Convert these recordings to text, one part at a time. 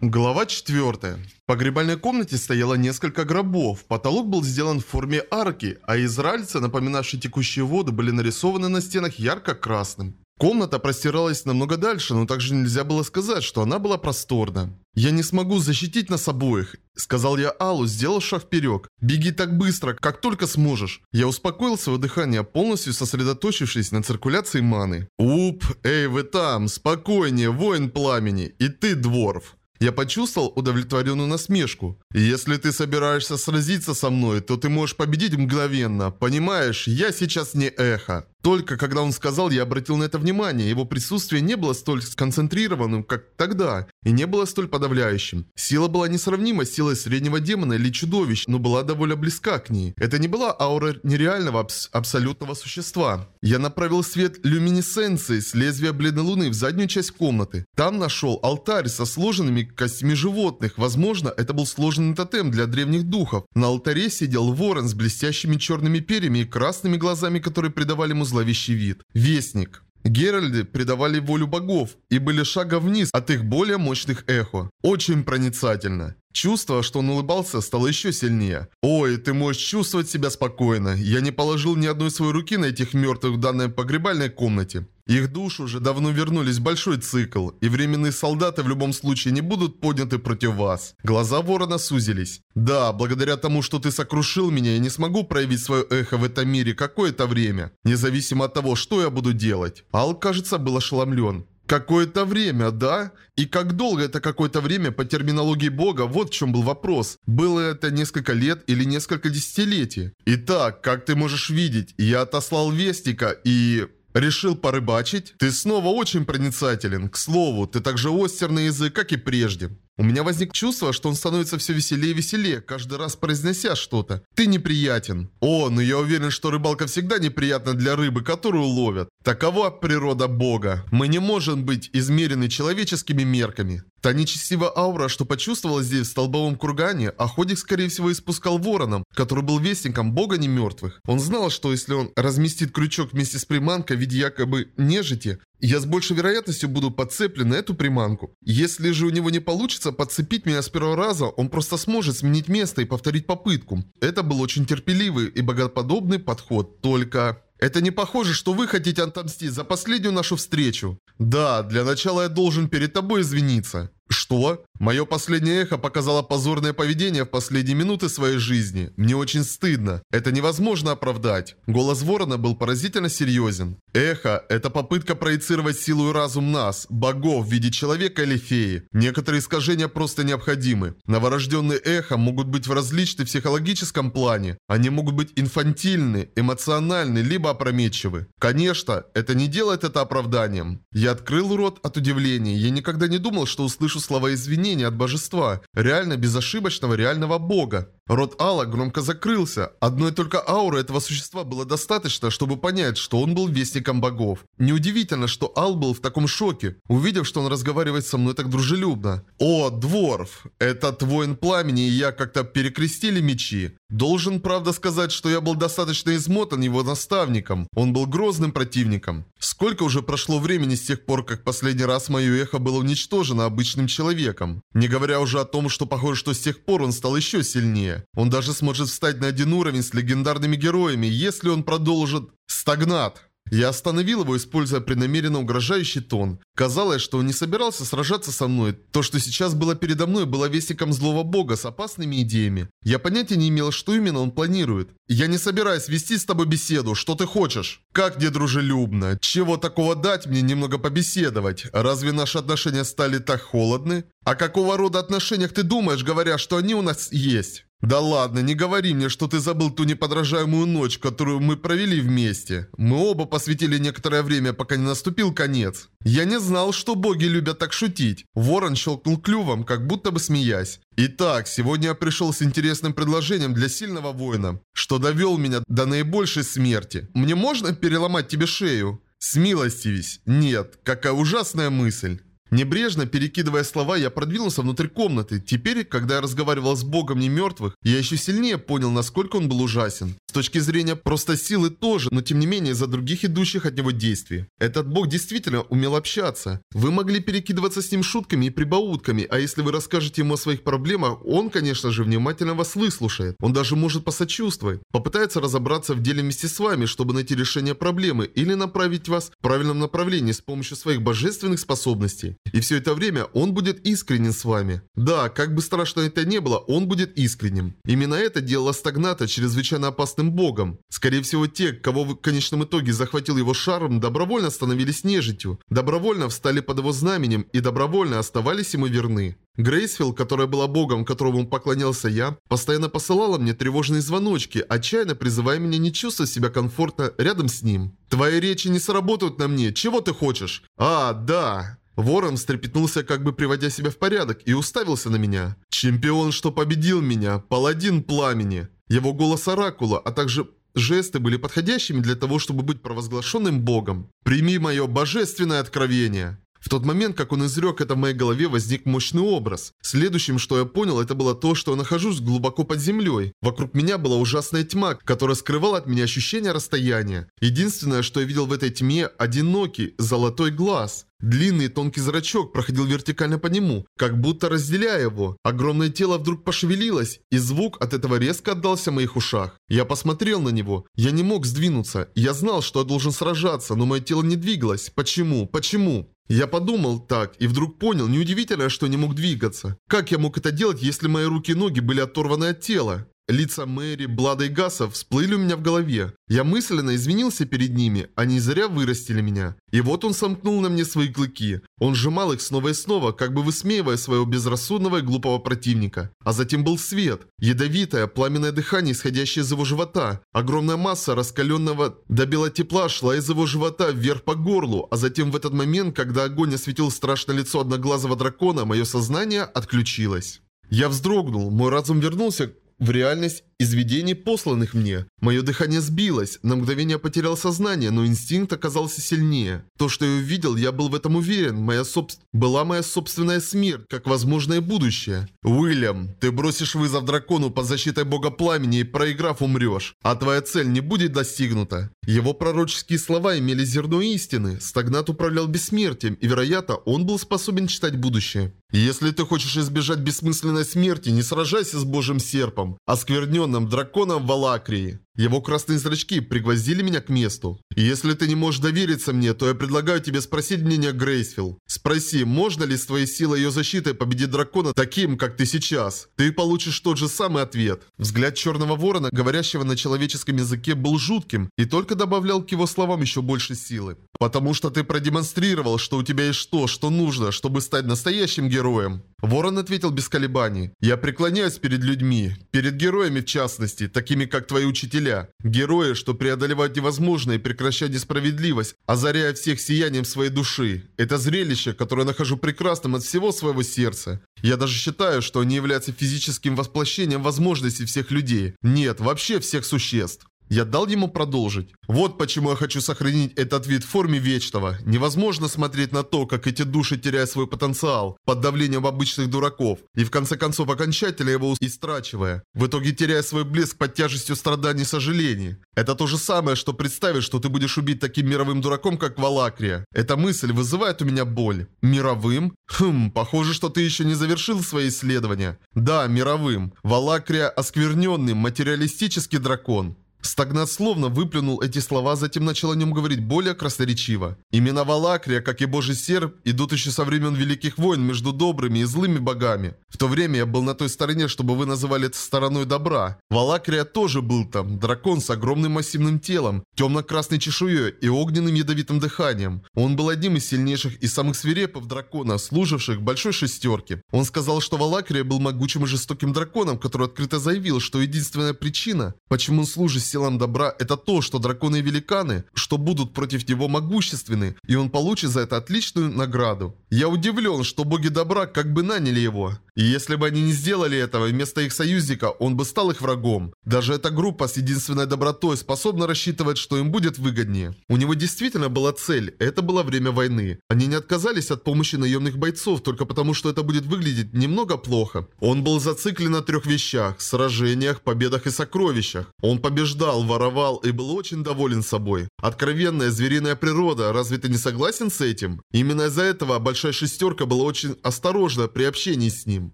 Глава 4. В погребальной комнате стояло несколько гробов. Потолок был сделан в форме арки, а израильцы, напоминавшие текущие воды, были нарисованы на стенах ярко-красным. Комната простиралась намного дальше, но также нельзя было сказать, что она была просторна. «Я не смогу защитить нас обоих», — сказал я Аллу, сделав шаг вперед. «Беги так быстро, как только сможешь». Я успокоил свое дыхание, полностью сосредоточившись на циркуляции маны. «Уп, эй, вы там, спокойнее, воин пламени, и ты, дворф». Я почувствовал удовлетворенную насмешку. «Если ты собираешься сразиться со мной, то ты можешь победить мгновенно. Понимаешь, я сейчас не эхо». Только когда он сказал, я обратил на это внимание. Его присутствие не было столь сконцентрированным, как тогда, и не было столь подавляющим. Сила была несравнима с силой среднего демона или чудовищ, но была довольно близка к ней. Это не была аура нереального абс абсолютного существа. Я направил свет люминесценции с лезвия бледной луны в заднюю часть комнаты. Там нашел алтарь со сложенными костями животных. Возможно, это был сложенный тотем для древних духов. На алтаре сидел ворон с блестящими черными перьями и красными глазами, которые придавали ему зловещий вид. Вестник. Геральды придавали волю богов и были шагом вниз от их более мощных эхо. Очень проницательно. Чувство, что он улыбался, стало еще сильнее. «Ой, ты можешь чувствовать себя спокойно. Я не положил ни одной своей руки на этих мертвых в данной погребальной комнате. Их души уже давно вернулись в большой цикл, и временные солдаты в любом случае не будут подняты против вас. Глаза ворона сузились. Да, благодаря тому, что ты сокрушил меня, я не смогу проявить свое эхо в этом мире какое-то время, независимо от того, что я буду делать. Ал, кажется, был ошеломлен. Какое-то время, да? И как долго это какое-то время по терминологии Бога, вот в чем был вопрос. Было это несколько лет или несколько десятилетий? Итак, как ты можешь видеть, я отослал Вестика и... Решил порыбачить? Ты снова очень проницателен. К слову, ты так же остер на язык, как и прежде. У меня возник чувство, что он становится все веселее и веселее, каждый раз произнося что-то. Ты неприятен. О, но я уверен, что рыбалка всегда неприятна для рыбы, которую ловят. Такова природа Бога. Мы не можем быть измерены человеческими мерками. Та нечестивая аура, что почувствовала здесь в столбовом кургане, Охотник, скорее всего, испускал вороном, который был вестником бога немертвых. Он знал, что если он разместит крючок вместе с приманкой в виде якобы нежити, я с большей вероятностью буду подцеплен на эту приманку. Если же у него не получится подцепить меня с первого раза, он просто сможет сменить место и повторить попытку. Это был очень терпеливый и богоподобный подход, только... Это не похоже, что вы хотите отомстить за последнюю нашу встречу. Да, для начала я должен перед тобой извиниться. Что? Мое последнее эхо показало позорное поведение в последние минуты своей жизни. Мне очень стыдно. Это невозможно оправдать. Голос ворона был поразительно серьезен. Эхо – это попытка проецировать силу и разум нас, богов в виде человека или феи. Некоторые искажения просто необходимы. Новорожденные эхо могут быть в различном психологическом плане. Они могут быть инфантильны, эмоциональны, либо опрометчивы. Конечно, это не делает это оправданием. Я открыл рот от удивления. Я никогда не думал, что услышу слышу слова извинения от божества, реально безошибочного реального бога. Рот Алла громко закрылся. Одной только ауры этого существа было достаточно, чтобы понять, что он был вестником богов. Неудивительно, что Ал был в таком шоке, увидев, что он разговаривает со мной так дружелюбно. «О, Дворф, этот воин пламени и я как-то перекрестили мечи. Должен, правда, сказать, что я был достаточно измотан его наставником. Он был грозным противником. Сколько уже прошло времени с тех пор, как последний раз мое эхо было уничтожено обычным человеком. Не говоря уже о том, что похоже, что с тех пор он стал еще сильнее. Он даже сможет встать на один уровень с легендарными героями, если он продолжит... Стагнат. Я остановил его, используя преднамеренно угрожающий тон. Казалось, что он не собирался сражаться со мной. То, что сейчас было передо мной, было вестником злого бога с опасными идеями. Я понятия не имел, что именно он планирует. Я не собираюсь вести с тобой беседу. Что ты хочешь? Как недружелюбно. Чего такого дать мне немного побеседовать? Разве наши отношения стали так холодны? А какого рода отношениях ты думаешь, говоря, что они у нас есть? «Да ладно, не говори мне, что ты забыл ту неподражаемую ночь, которую мы провели вместе. Мы оба посвятили некоторое время, пока не наступил конец. Я не знал, что боги любят так шутить». Ворон щелкнул клювом, как будто бы смеясь. «Итак, сегодня я пришел с интересным предложением для сильного воина, что довел меня до наибольшей смерти. Мне можно переломать тебе шею?» «Смилостивись. Нет. Какая ужасная мысль». Небрежно перекидывая слова, я продвинулся внутрь комнаты. Теперь, когда я разговаривал с богом немертвых, я еще сильнее понял, насколько он был ужасен. С точки зрения просто силы тоже, но тем не менее за других идущих от него действий. Этот бог действительно умел общаться. Вы могли перекидываться с ним шутками и прибаутками, а если вы расскажете ему о своих проблемах, он, конечно же, внимательно вас выслушает. Он даже может посочувствовать, попытается разобраться в деле вместе с вами, чтобы найти решение проблемы или направить вас в правильном направлении с помощью своих божественных способностей. И все это время он будет искренен с вами. Да, как бы страшно это не было, он будет искренним. Именно это делало Стагната чрезвычайно опасным богом. Скорее всего, те, кого в конечном итоге захватил его шарм, добровольно становились нежитью, добровольно встали под его знаменем и добровольно оставались ему верны. Грейсфилл, которая была богом, которому поклонялся я, постоянно посылала мне тревожные звоночки, отчаянно призывая меня не чувствовать себя комфортно рядом с ним. «Твои речи не сработают на мне, чего ты хочешь?» «А, да!» Ворон встрепетнулся, как бы приводя себя в порядок, и уставился на меня. «Чемпион, что победил меня, паладин пламени!» Его голос оракула, а также жесты были подходящими для того, чтобы быть провозглашенным богом. «Прими мое божественное откровение!» В тот момент, как он изрек это в моей голове, возник мощный образ. Следующим, что я понял, это было то, что я нахожусь глубоко под землей. Вокруг меня была ужасная тьма, которая скрывала от меня ощущение расстояния. Единственное, что я видел в этой тьме – одинокий, золотой глаз. Длинный тонкий зрачок проходил вертикально по нему, как будто разделяя его. Огромное тело вдруг пошевелилось, и звук от этого резко отдался в моих ушах. Я посмотрел на него. Я не мог сдвинуться. Я знал, что я должен сражаться, но мое тело не двигалось. Почему? Почему? Я подумал так и вдруг понял, неудивительно, что не мог двигаться. Как я мог это делать, если мои руки и ноги были оторваны от тела? Лица Мэри, Блада и Гаса всплыли у меня в голове. Я мысленно извинился перед ними, они зря вырастили меня. И вот он сомкнул на мне свои клыки. Он сжимал их снова и снова, как бы высмеивая своего безрассудного и глупого противника. А затем был свет. Ядовитое, пламенное дыхание, исходящее из его живота. Огромная масса раскаленного до бела тепла шла из его живота вверх по горлу. А затем в этот момент, когда огонь осветил страшное лицо одноглазого дракона, мое сознание отключилось. Я вздрогнул, мой разум вернулся в реальность из видений, посланных мне. Мое дыхание сбилось, на мгновение потерял сознание, но инстинкт оказался сильнее. То, что я увидел, я был в этом уверен. Моя соб... Была моя собственная смерть, как возможное будущее. Уильям, ты бросишь вызов дракону под защитой бога пламени и проиграв умрешь, а твоя цель не будет достигнута. Его пророческие слова имели зерно истины. Стагнат управлял бессмертием, и, вероятно, он был способен читать будущее. Если ты хочешь избежать бессмысленной смерти, не сражайся с божьим серпом, осквернен разъяренным драконом Валакрии. Его красные зрачки пригвоздили меня к месту. Если ты не можешь довериться мне, то я предлагаю тебе спросить мнение Грейсфилл. Спроси, можно ли с твоей силой ее защиты победить дракона таким, как ты сейчас? Ты получишь тот же самый ответ. Взгляд черного ворона, говорящего на человеческом языке, был жутким и только добавлял к его словам еще больше силы. Потому что ты продемонстрировал, что у тебя есть то, что нужно, чтобы стать настоящим героем. Ворон ответил без колебаний. Я преклоняюсь перед людьми, перед героями в частности, такими как твои учителя учителя. Герои, что преодолевают невозможное и прекращают несправедливость, озаряя всех сиянием своей души. Это зрелище, которое нахожу прекрасным от всего своего сердца. Я даже считаю, что они являются физическим воплощением возможностей всех людей. Нет, вообще всех существ. Я дал ему продолжить. Вот почему я хочу сохранить этот вид в форме вечного. Невозможно смотреть на то, как эти души теряют свой потенциал под давлением обычных дураков и в конце концов окончательно его истрачивая. В итоге теряя свой блеск под тяжестью страданий и сожалений. Это то же самое, что представить, что ты будешь убить таким мировым дураком, как Валакрия. Эта мысль вызывает у меня боль. Мировым? Хм, похоже, что ты еще не завершил свои исследования. Да, мировым. Валакрия оскверненный, материалистический дракон. Стагнат словно выплюнул эти слова, затем начал о нем говорить более красноречиво. Имена Валакрия, как и божий серп, идут еще со времен Великих войн между добрыми и злыми богами. В то время я был на той стороне, чтобы вы называли это стороной добра. Валакрия тоже был там, дракон с огромным массивным телом, темно-красной чешуей и огненным ядовитым дыханием. Он был одним из сильнейших и самых свирепых дракона, служивших большой шестерке. Он сказал, что Валакрия был могучим и жестоким драконом, который открыто заявил, что единственная причина, почему он служит силам добра это то, что драконы и великаны, что будут против него могущественны, и он получит за это отличную награду. Я удивлен, что боги добра как бы наняли его. И если бы они не сделали этого, вместо их союзника, он бы стал их врагом. Даже эта группа с единственной добротой способна рассчитывать, что им будет выгоднее. У него действительно была цель, это было время войны. Они не отказались от помощи наемных бойцов, только потому что это будет выглядеть немного плохо. Он был зациклен на трех вещах – сражениях, победах и сокровищах. Он побеждал, воровал и был очень доволен собой. Откровенная звериная природа, разве ты не согласен с этим? Именно из-за этого Большая Шестерка была очень осторожна при общении с ним.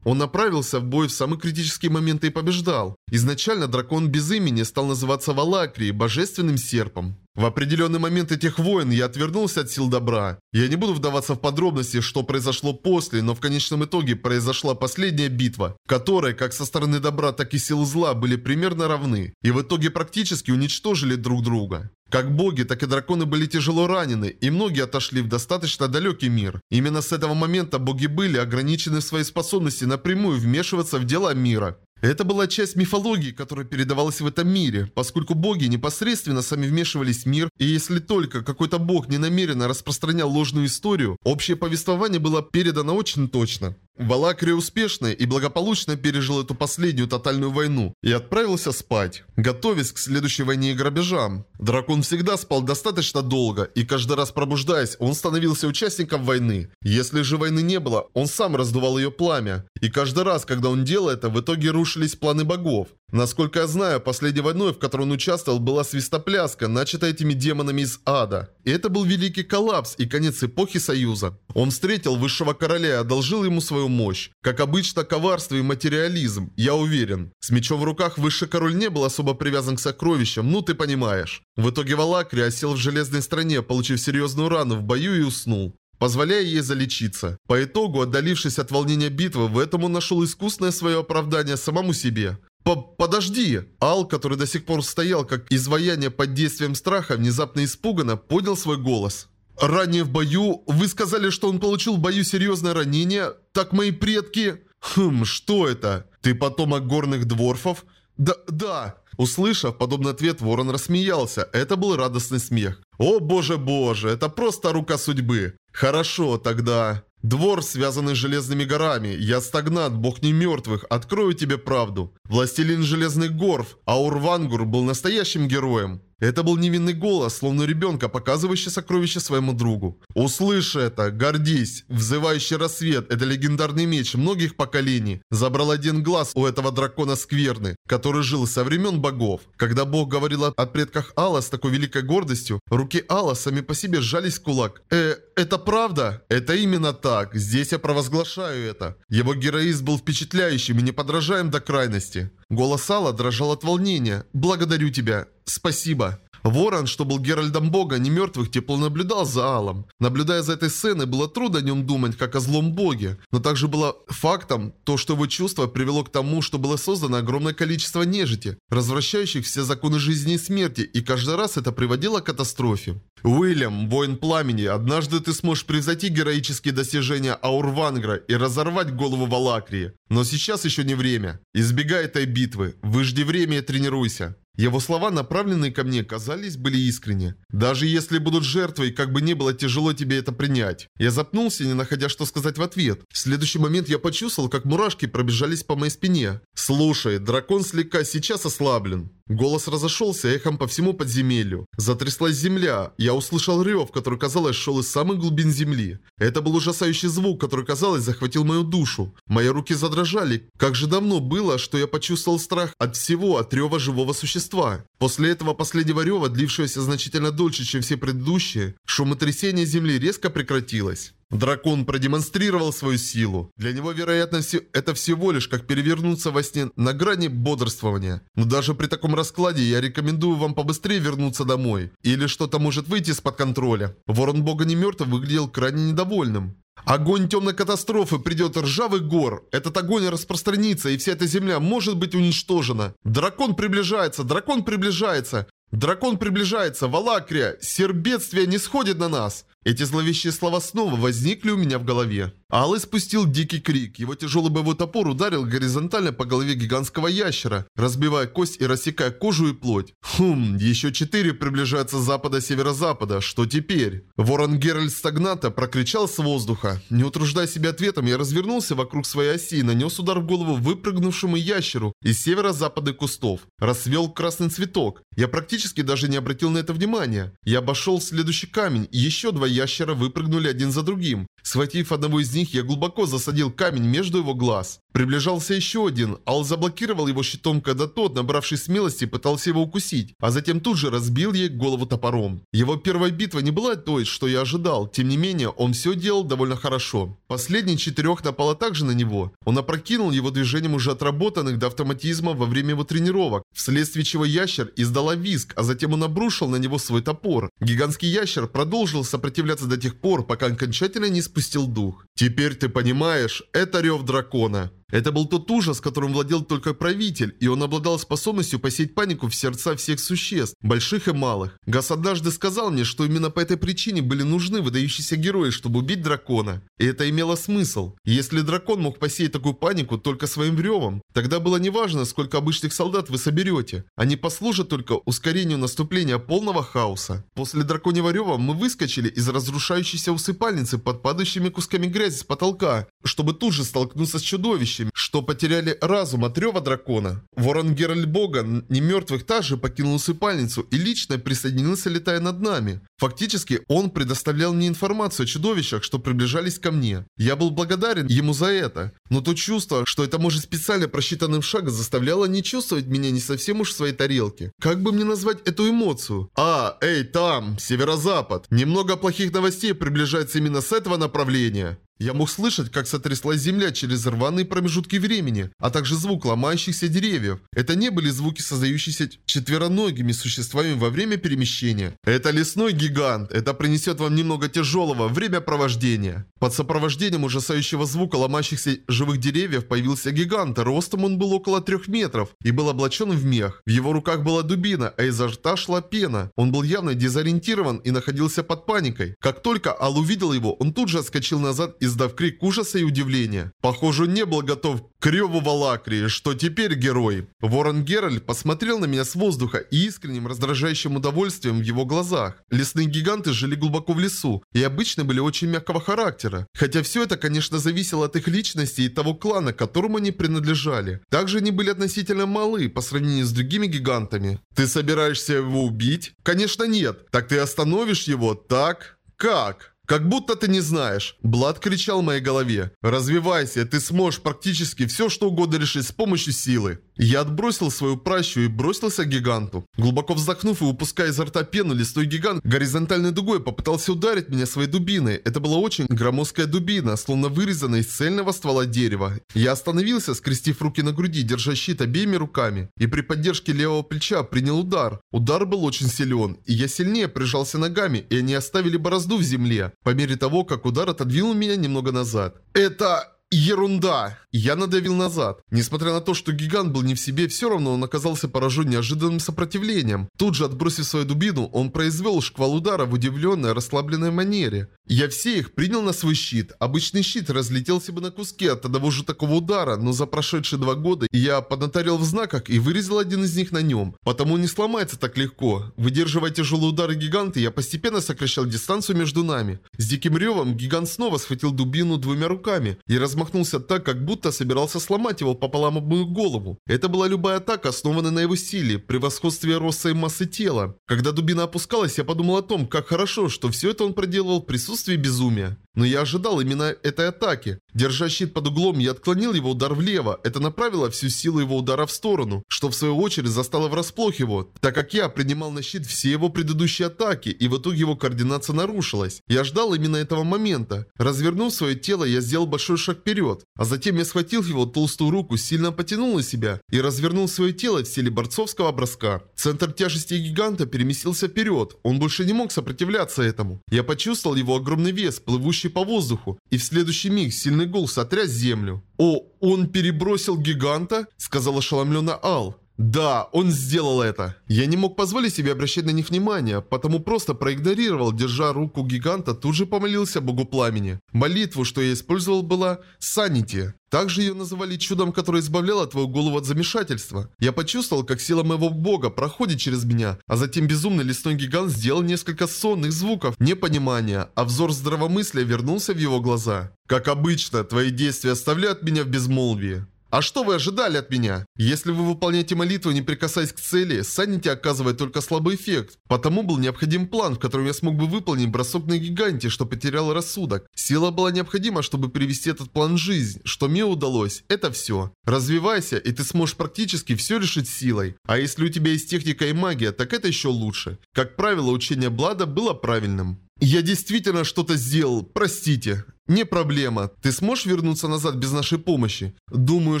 Он направился в бой в самые критические моменты и побеждал. Изначально дракон без имени стал называться Валакрией, божественным серпом. В определенный момент этих войн я отвернулся от сил добра. Я не буду вдаваться в подробности, что произошло после, но в конечном итоге произошла последняя битва, в которой как со стороны добра, так и сил зла были примерно равны, и в итоге практически уничтожили друг друга. Как боги, так и драконы были тяжело ранены, и многие отошли в достаточно далекий мир. Именно с этого момента боги были ограничены в своей способности напрямую вмешиваться в дела мира. Это была часть мифологии, которая передавалась в этом мире, поскольку боги непосредственно сами вмешивались в мир, и если только какой-то бог не намеренно распространял ложную историю, общее повествование было передано очень точно. Валакрия успешно и благополучно пережил эту последнюю тотальную войну и отправился спать, готовясь к следующей войне и грабежам. Дракон всегда спал достаточно долго, и каждый раз пробуждаясь, он становился участником войны. Если же войны не было, он сам раздувал ее пламя. И каждый раз, когда он делал это, в итоге рушились планы богов. Насколько я знаю, последней войной, в которой он участвовал, была свистопляска, начатая этими демонами из ада. И это был великий коллапс и конец эпохи Союза. Он встретил высшего короля и одолжил ему свою мощь. Как обычно, коварство и материализм, я уверен. С мечом в руках высший король не был особо привязан к сокровищам, ну ты понимаешь. В итоге Валакри осел в железной стране, получив серьезную рану в бою и уснул позволяя ей залечиться. По итогу, отдалившись от волнения битвы, в этом он нашел искусное свое оправдание самому себе. П «Подожди!» Ал, который до сих пор стоял как изваяние под действием страха, внезапно испуганно поднял свой голос. «Ранее в бою вы сказали, что он получил в бою серьезное ранение? Так мои предки...» «Хм, что это? Ты потомок горных дворфов?» «Да, да!» Услышав подобный ответ, Ворон рассмеялся. Это был радостный смех. «О боже-боже, это просто рука судьбы!» «Хорошо, тогда...» Двор, связанный с железными горами. Я стагнат, бог не мертвых. Открою тебе правду. Властелин железных горов, Аурвангур был настоящим героем. Это был невинный голос, словно ребенка, показывающий сокровище своему другу. «Услышь это, гордись! Взывающий рассвет – это легендарный меч многих поколений. Забрал один глаз у этого дракона скверны, который жил со времен богов. Когда бог говорил о предках Алла с такой великой гордостью, руки Алла сами по себе сжались в кулак. «Э, это правда?» «Это именно так. Здесь я провозглашаю это. Его героизм был впечатляющим и неподражаем до крайности». Голос Алла дрожал от волнения. «Благодарю тебя. Спасибо». Ворон, что был Геральдом Бога, не мертвых, тепло наблюдал за Алом. Наблюдая за этой сценой, было трудно о нем думать, как о злом боге. Но также было фактом то, что его чувство привело к тому, что было создано огромное количество нежити, развращающих все законы жизни и смерти, и каждый раз это приводило к катастрофе. Уильям, воин пламени, однажды ты сможешь превзойти героические достижения Аурвангра и разорвать голову Валакрии. Но сейчас еще не время. Избегай этой битвы. Выжди время и тренируйся. Его слова, направленные ко мне, казались, были искренни. Даже если будут жертвой, как бы не было тяжело тебе это принять. Я запнулся, не находя что сказать в ответ. В следующий момент я почувствовал, как мурашки пробежались по моей спине. Слушай, дракон слегка сейчас ослаблен. Голос разошелся эхом по всему подземелью. Затряслась земля. Я услышал рев, который, казалось, шел из самых глубин земли. Это был ужасающий звук, который, казалось, захватил мою душу. Мои руки задрожали. Как же давно было, что я почувствовал страх от всего, от рева живого существа. После этого последнего рева, длившегося значительно дольше, чем все предыдущие, шумотрясение земли резко прекратилось. Дракон продемонстрировал свою силу. Для него, вероятно, это всего лишь как перевернуться во сне на грани бодрствования. Но даже при таком раскладе я рекомендую вам побыстрее вернуться домой. Или что-то может выйти из-под контроля. Ворон Бога не мертв выглядел крайне недовольным. Огонь темной катастрофы придет ржавый гор. Этот огонь распространится, и вся эта земля может быть уничтожена. Дракон приближается, дракон приближается. Дракон приближается, Валакрия, сербедствие не сходит на нас. Эти зловещие слова снова возникли у меня в голове. Алый спустил дикий крик. Его тяжелый боевой топор ударил горизонтально по голове гигантского ящера, разбивая кость и рассекая кожу и плоть. Хм, еще четыре приближаются с запада-северо-запада. Что теперь? Ворон Геральт Стагната прокричал с воздуха. Не утруждая себя ответом, я развернулся вокруг своей оси и нанес удар в голову выпрыгнувшему ящеру из северо-запада кустов. Расцвел красный цветок. Я практически даже не обратил на это внимания. Я обошел следующий камень, и еще два ящера выпрыгнули один за другим. Схватив одного из них, я глубоко засадил камень между его глаз. Приближался еще один. Ал заблокировал его щитом, когда тот, набравший смелости, пытался его укусить, а затем тут же разбил ей голову топором. Его первая битва не была той, что я ожидал. Тем не менее, он все делал довольно хорошо. Последний четырех напала также на него. Он опрокинул его движением уже отработанных до автоматизма во время его тренировок, вследствие чего ящер издала визг, а затем он обрушил на него свой топор. Гигантский ящер продолжил сопротивляться до тех пор, пока окончательно не спустил дух. Теперь ты понимаешь, это рев дракона. Это был тот ужас, которым владел только правитель, и он обладал способностью посеять панику в сердца всех существ, больших и малых. Гас однажды сказал мне, что именно по этой причине были нужны выдающиеся герои, чтобы убить дракона. И это имело смысл. Если дракон мог посеять такую панику только своим ревом, тогда было неважно, сколько обычных солдат вы соберете. Они послужат только ускорению наступления полного хаоса. После драконьего рева мы выскочили из разрушающейся усыпальницы под падающими кусками грязи с потолка, чтобы тут же столкнуться с чудовищем, чудовищами, что потеряли разум от рева дракона. Ворон Геральт Боган, не мертвых также покинул усыпальницу и лично присоединился, летая над нами. Фактически, он предоставлял мне информацию о чудовищах, что приближались ко мне. Я был благодарен ему за это. Но то чувство, что это может специально просчитанным шагом, заставляло не чувствовать меня не совсем уж в своей тарелке. Как бы мне назвать эту эмоцию? А, эй, там, северо-запад. Немного плохих новостей приближается именно с этого направления. Я мог слышать, как сотряслась земля через рваные промежутки времени, а также звук ломающихся деревьев. Это не были звуки, создающиеся четвероногими существами во время перемещения. Это лесной гигант. Это принесет вам немного тяжелого времяпровождения. Под сопровождением ужасающего звука ломающихся живых деревьев появился гигант. Ростом он был около трех метров и был облачен в мех. В его руках была дубина, а изо рта шла пена. Он был явно дезориентирован и находился под паникой. Как только Ал увидел его, он тут же отскочил назад издав крик ужаса и удивления. Похоже, не был готов к реву Валакрии, что теперь герой. Ворон Геральт посмотрел на меня с воздуха и искренним раздражающим удовольствием в его глазах. Лесные гиганты жили глубоко в лесу и обычно были очень мягкого характера. Хотя все это, конечно, зависело от их личности и того клана, которому они принадлежали. Также они были относительно малы по сравнению с другими гигантами. Ты собираешься его убить? Конечно нет. Так ты остановишь его, так? Как? «Как будто ты не знаешь!» Блад кричал в моей голове. «Развивайся, ты сможешь практически все, что угодно решить с помощью силы!» Я отбросил свою пращу и бросился к гиганту. Глубоко вздохнув и выпуская изо рта пену, лесной гигант горизонтальной дугой попытался ударить меня своей дубиной. Это была очень громоздкая дубина, словно вырезанная из цельного ствола дерева. Я остановился, скрестив руки на груди, держа щит обеими руками, и при поддержке левого плеча принял удар. Удар был очень силен, и я сильнее прижался ногами, и они оставили борозду в земле, по мере того, как удар отодвинул меня немного назад. Это... Ерунда! Я надавил назад. Несмотря на то, что гигант был не в себе, все равно он оказался поражен неожиданным сопротивлением. Тут же, отбросив свою дубину, он произвел шквал удара в удивленной, расслабленной манере. Я все их принял на свой щит. Обычный щит разлетелся бы на куски от одного же такого удара, но за прошедшие два года я поднаторил в знаках и вырезал один из них на нем. Потому не сломается так легко. Выдерживая тяжелые удары гиганта, я постепенно сокращал дистанцию между нами. С диким ревом гигант снова схватил дубину двумя руками и размахнулся так, как будто собирался сломать его пополам об мою голову. Это была любая атака, основанная на его силе, превосходстве роста и массы тела. Когда дубина опускалась, я подумал о том, как хорошо, что все это он проделывал в присутствии безумия. Но я ожидал именно этой атаки. Держа щит под углом, я отклонил его удар влево. Это направило всю силу его удара в сторону, что в свою очередь застало врасплох его, так как я принимал на щит все его предыдущие атаки, и в итоге его координация нарушилась. Я ждал именно этого момента. Развернув свое тело, я сделал большой шаг вперед, а затем я схватил его толстую руку, сильно потянул на себя и развернул свое тело в стиле борцовского броска. Центр тяжести гиганта переместился вперед, он больше не мог сопротивляться этому. Я почувствовал его огромный вес, плывущий летящий по воздуху, и в следующий миг сильный гул сотряс землю. «О, он перебросил гиганта?» – сказал ошеломленно Ал. Да, он сделал это. Я не мог позволить себе обращать на них внимание, потому просто проигнорировал, держа руку гиганта, тут же помолился богу пламени. Молитву, что я использовал, была Санити. Также ее называли чудом, которое избавляло твою голову от замешательства. Я почувствовал, как сила моего бога проходит через меня, а затем безумный лесной гигант сделал несколько сонных звуков непонимания, а взор здравомыслия вернулся в его глаза. Как обычно, твои действия оставляют меня в безмолвии. А что вы ожидали от меня? Если вы выполняете молитву, не прикасаясь к цели, Санити оказывает только слабый эффект. Потому был необходим план, в котором я смог бы выполнить бросок на гиганте, что потерял рассудок. Сила была необходима, чтобы привести этот план в жизнь. Что мне удалось, это все. Развивайся, и ты сможешь практически все решить силой. А если у тебя есть техника и магия, так это еще лучше. Как правило, учение Блада было правильным. Я действительно что-то сделал, простите. Не проблема. Ты сможешь вернуться назад без нашей помощи? Думаю,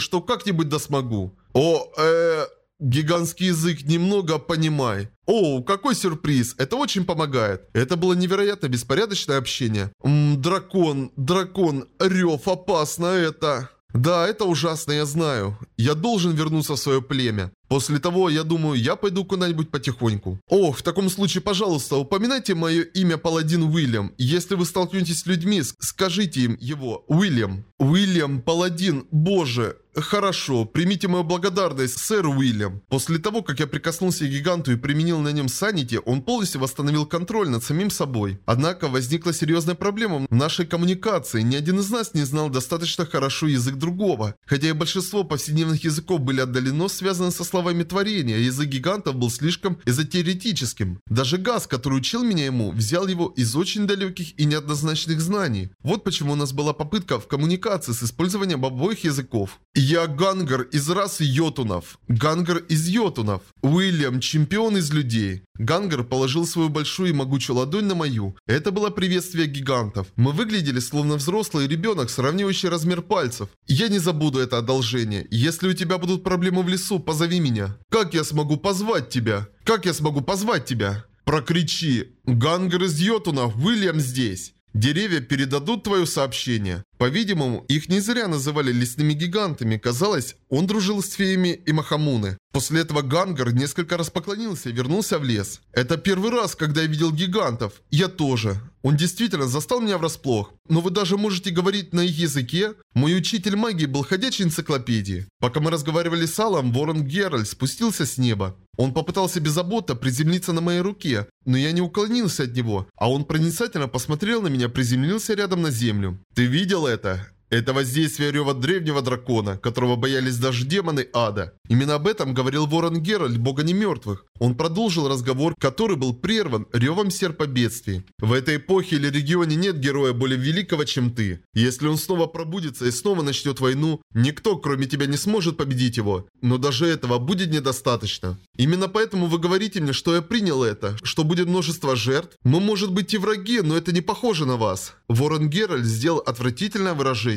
что как-нибудь да смогу. О, э... Гигантский язык немного понимай. О, какой сюрприз. Это очень помогает. Это было невероятно беспорядочное общение. Ммм, дракон, дракон, рев, опасно это. Да, это ужасно, я знаю. Я должен вернуться в свое племя. После того, я думаю, я пойду куда-нибудь потихоньку. О, в таком случае, пожалуйста, упоминайте мое имя Паладин Уильям. Если вы столкнетесь с людьми, скажите им его. Уильям. Уильям, Паладин, боже. Хорошо, примите мою благодарность, сэр Уильям. После того, как я прикоснулся к гиганту и применил на нем санити, он полностью восстановил контроль над самим собой. Однако возникла серьезная проблема в нашей коммуникации. Ни один из нас не знал достаточно хорошо язык другого. Хотя и большинство повседневных языков были отдалено связаны со словами творения, язык гигантов был слишком эзотеретическим. Даже Газ, который учил меня ему, взял его из очень далеких и неоднозначных знаний. Вот почему у нас была попытка в коммуникации с использованием обоих языков. Я Гангар из расы Йотунов. Гангар из Йотунов. Уильям, чемпион из людей. Гангар положил свою большую и могучую ладонь на мою. Это было приветствие гигантов. Мы выглядели словно взрослый ребенок, сравнивающий размер пальцев. Я не забуду это одолжение. Если у тебя будут проблемы в лесу, позови меня. Как я смогу позвать тебя? Как я смогу позвать тебя? Прокричи. Гангар из Йотунов, Уильям здесь. Деревья передадут твое сообщение. По-видимому, их не зря называли лесными гигантами. Казалось, он дружил с феями и Махамуны. После этого Гангар несколько раз поклонился и вернулся в лес. Это первый раз, когда я видел гигантов. Я тоже. Он действительно застал меня врасплох. Но вы даже можете говорить на их языке? Мой учитель магии был ходячей энциклопедией. Пока мы разговаривали с Аллом, Ворон Геральт спустился с неба. Он попытался беззаботно приземлиться на моей руке, но я не уклонился от него, а он проницательно посмотрел на меня, приземлился рядом на землю. «Ты видел это?» Это воздействие рева древнего дракона, которого боялись даже демоны ада. Именно об этом говорил Ворон Геральт, бога немертвых. Он продолжил разговор, который был прерван ревом серпа бедствий. В этой эпохе или регионе нет героя более великого, чем ты. Если он снова пробудится и снова начнет войну, никто, кроме тебя, не сможет победить его. Но даже этого будет недостаточно. Именно поэтому вы говорите мне, что я принял это, что будет множество жертв. Мы, может быть, и враги, но это не похоже на вас. Ворон Геральт сделал отвратительное выражение.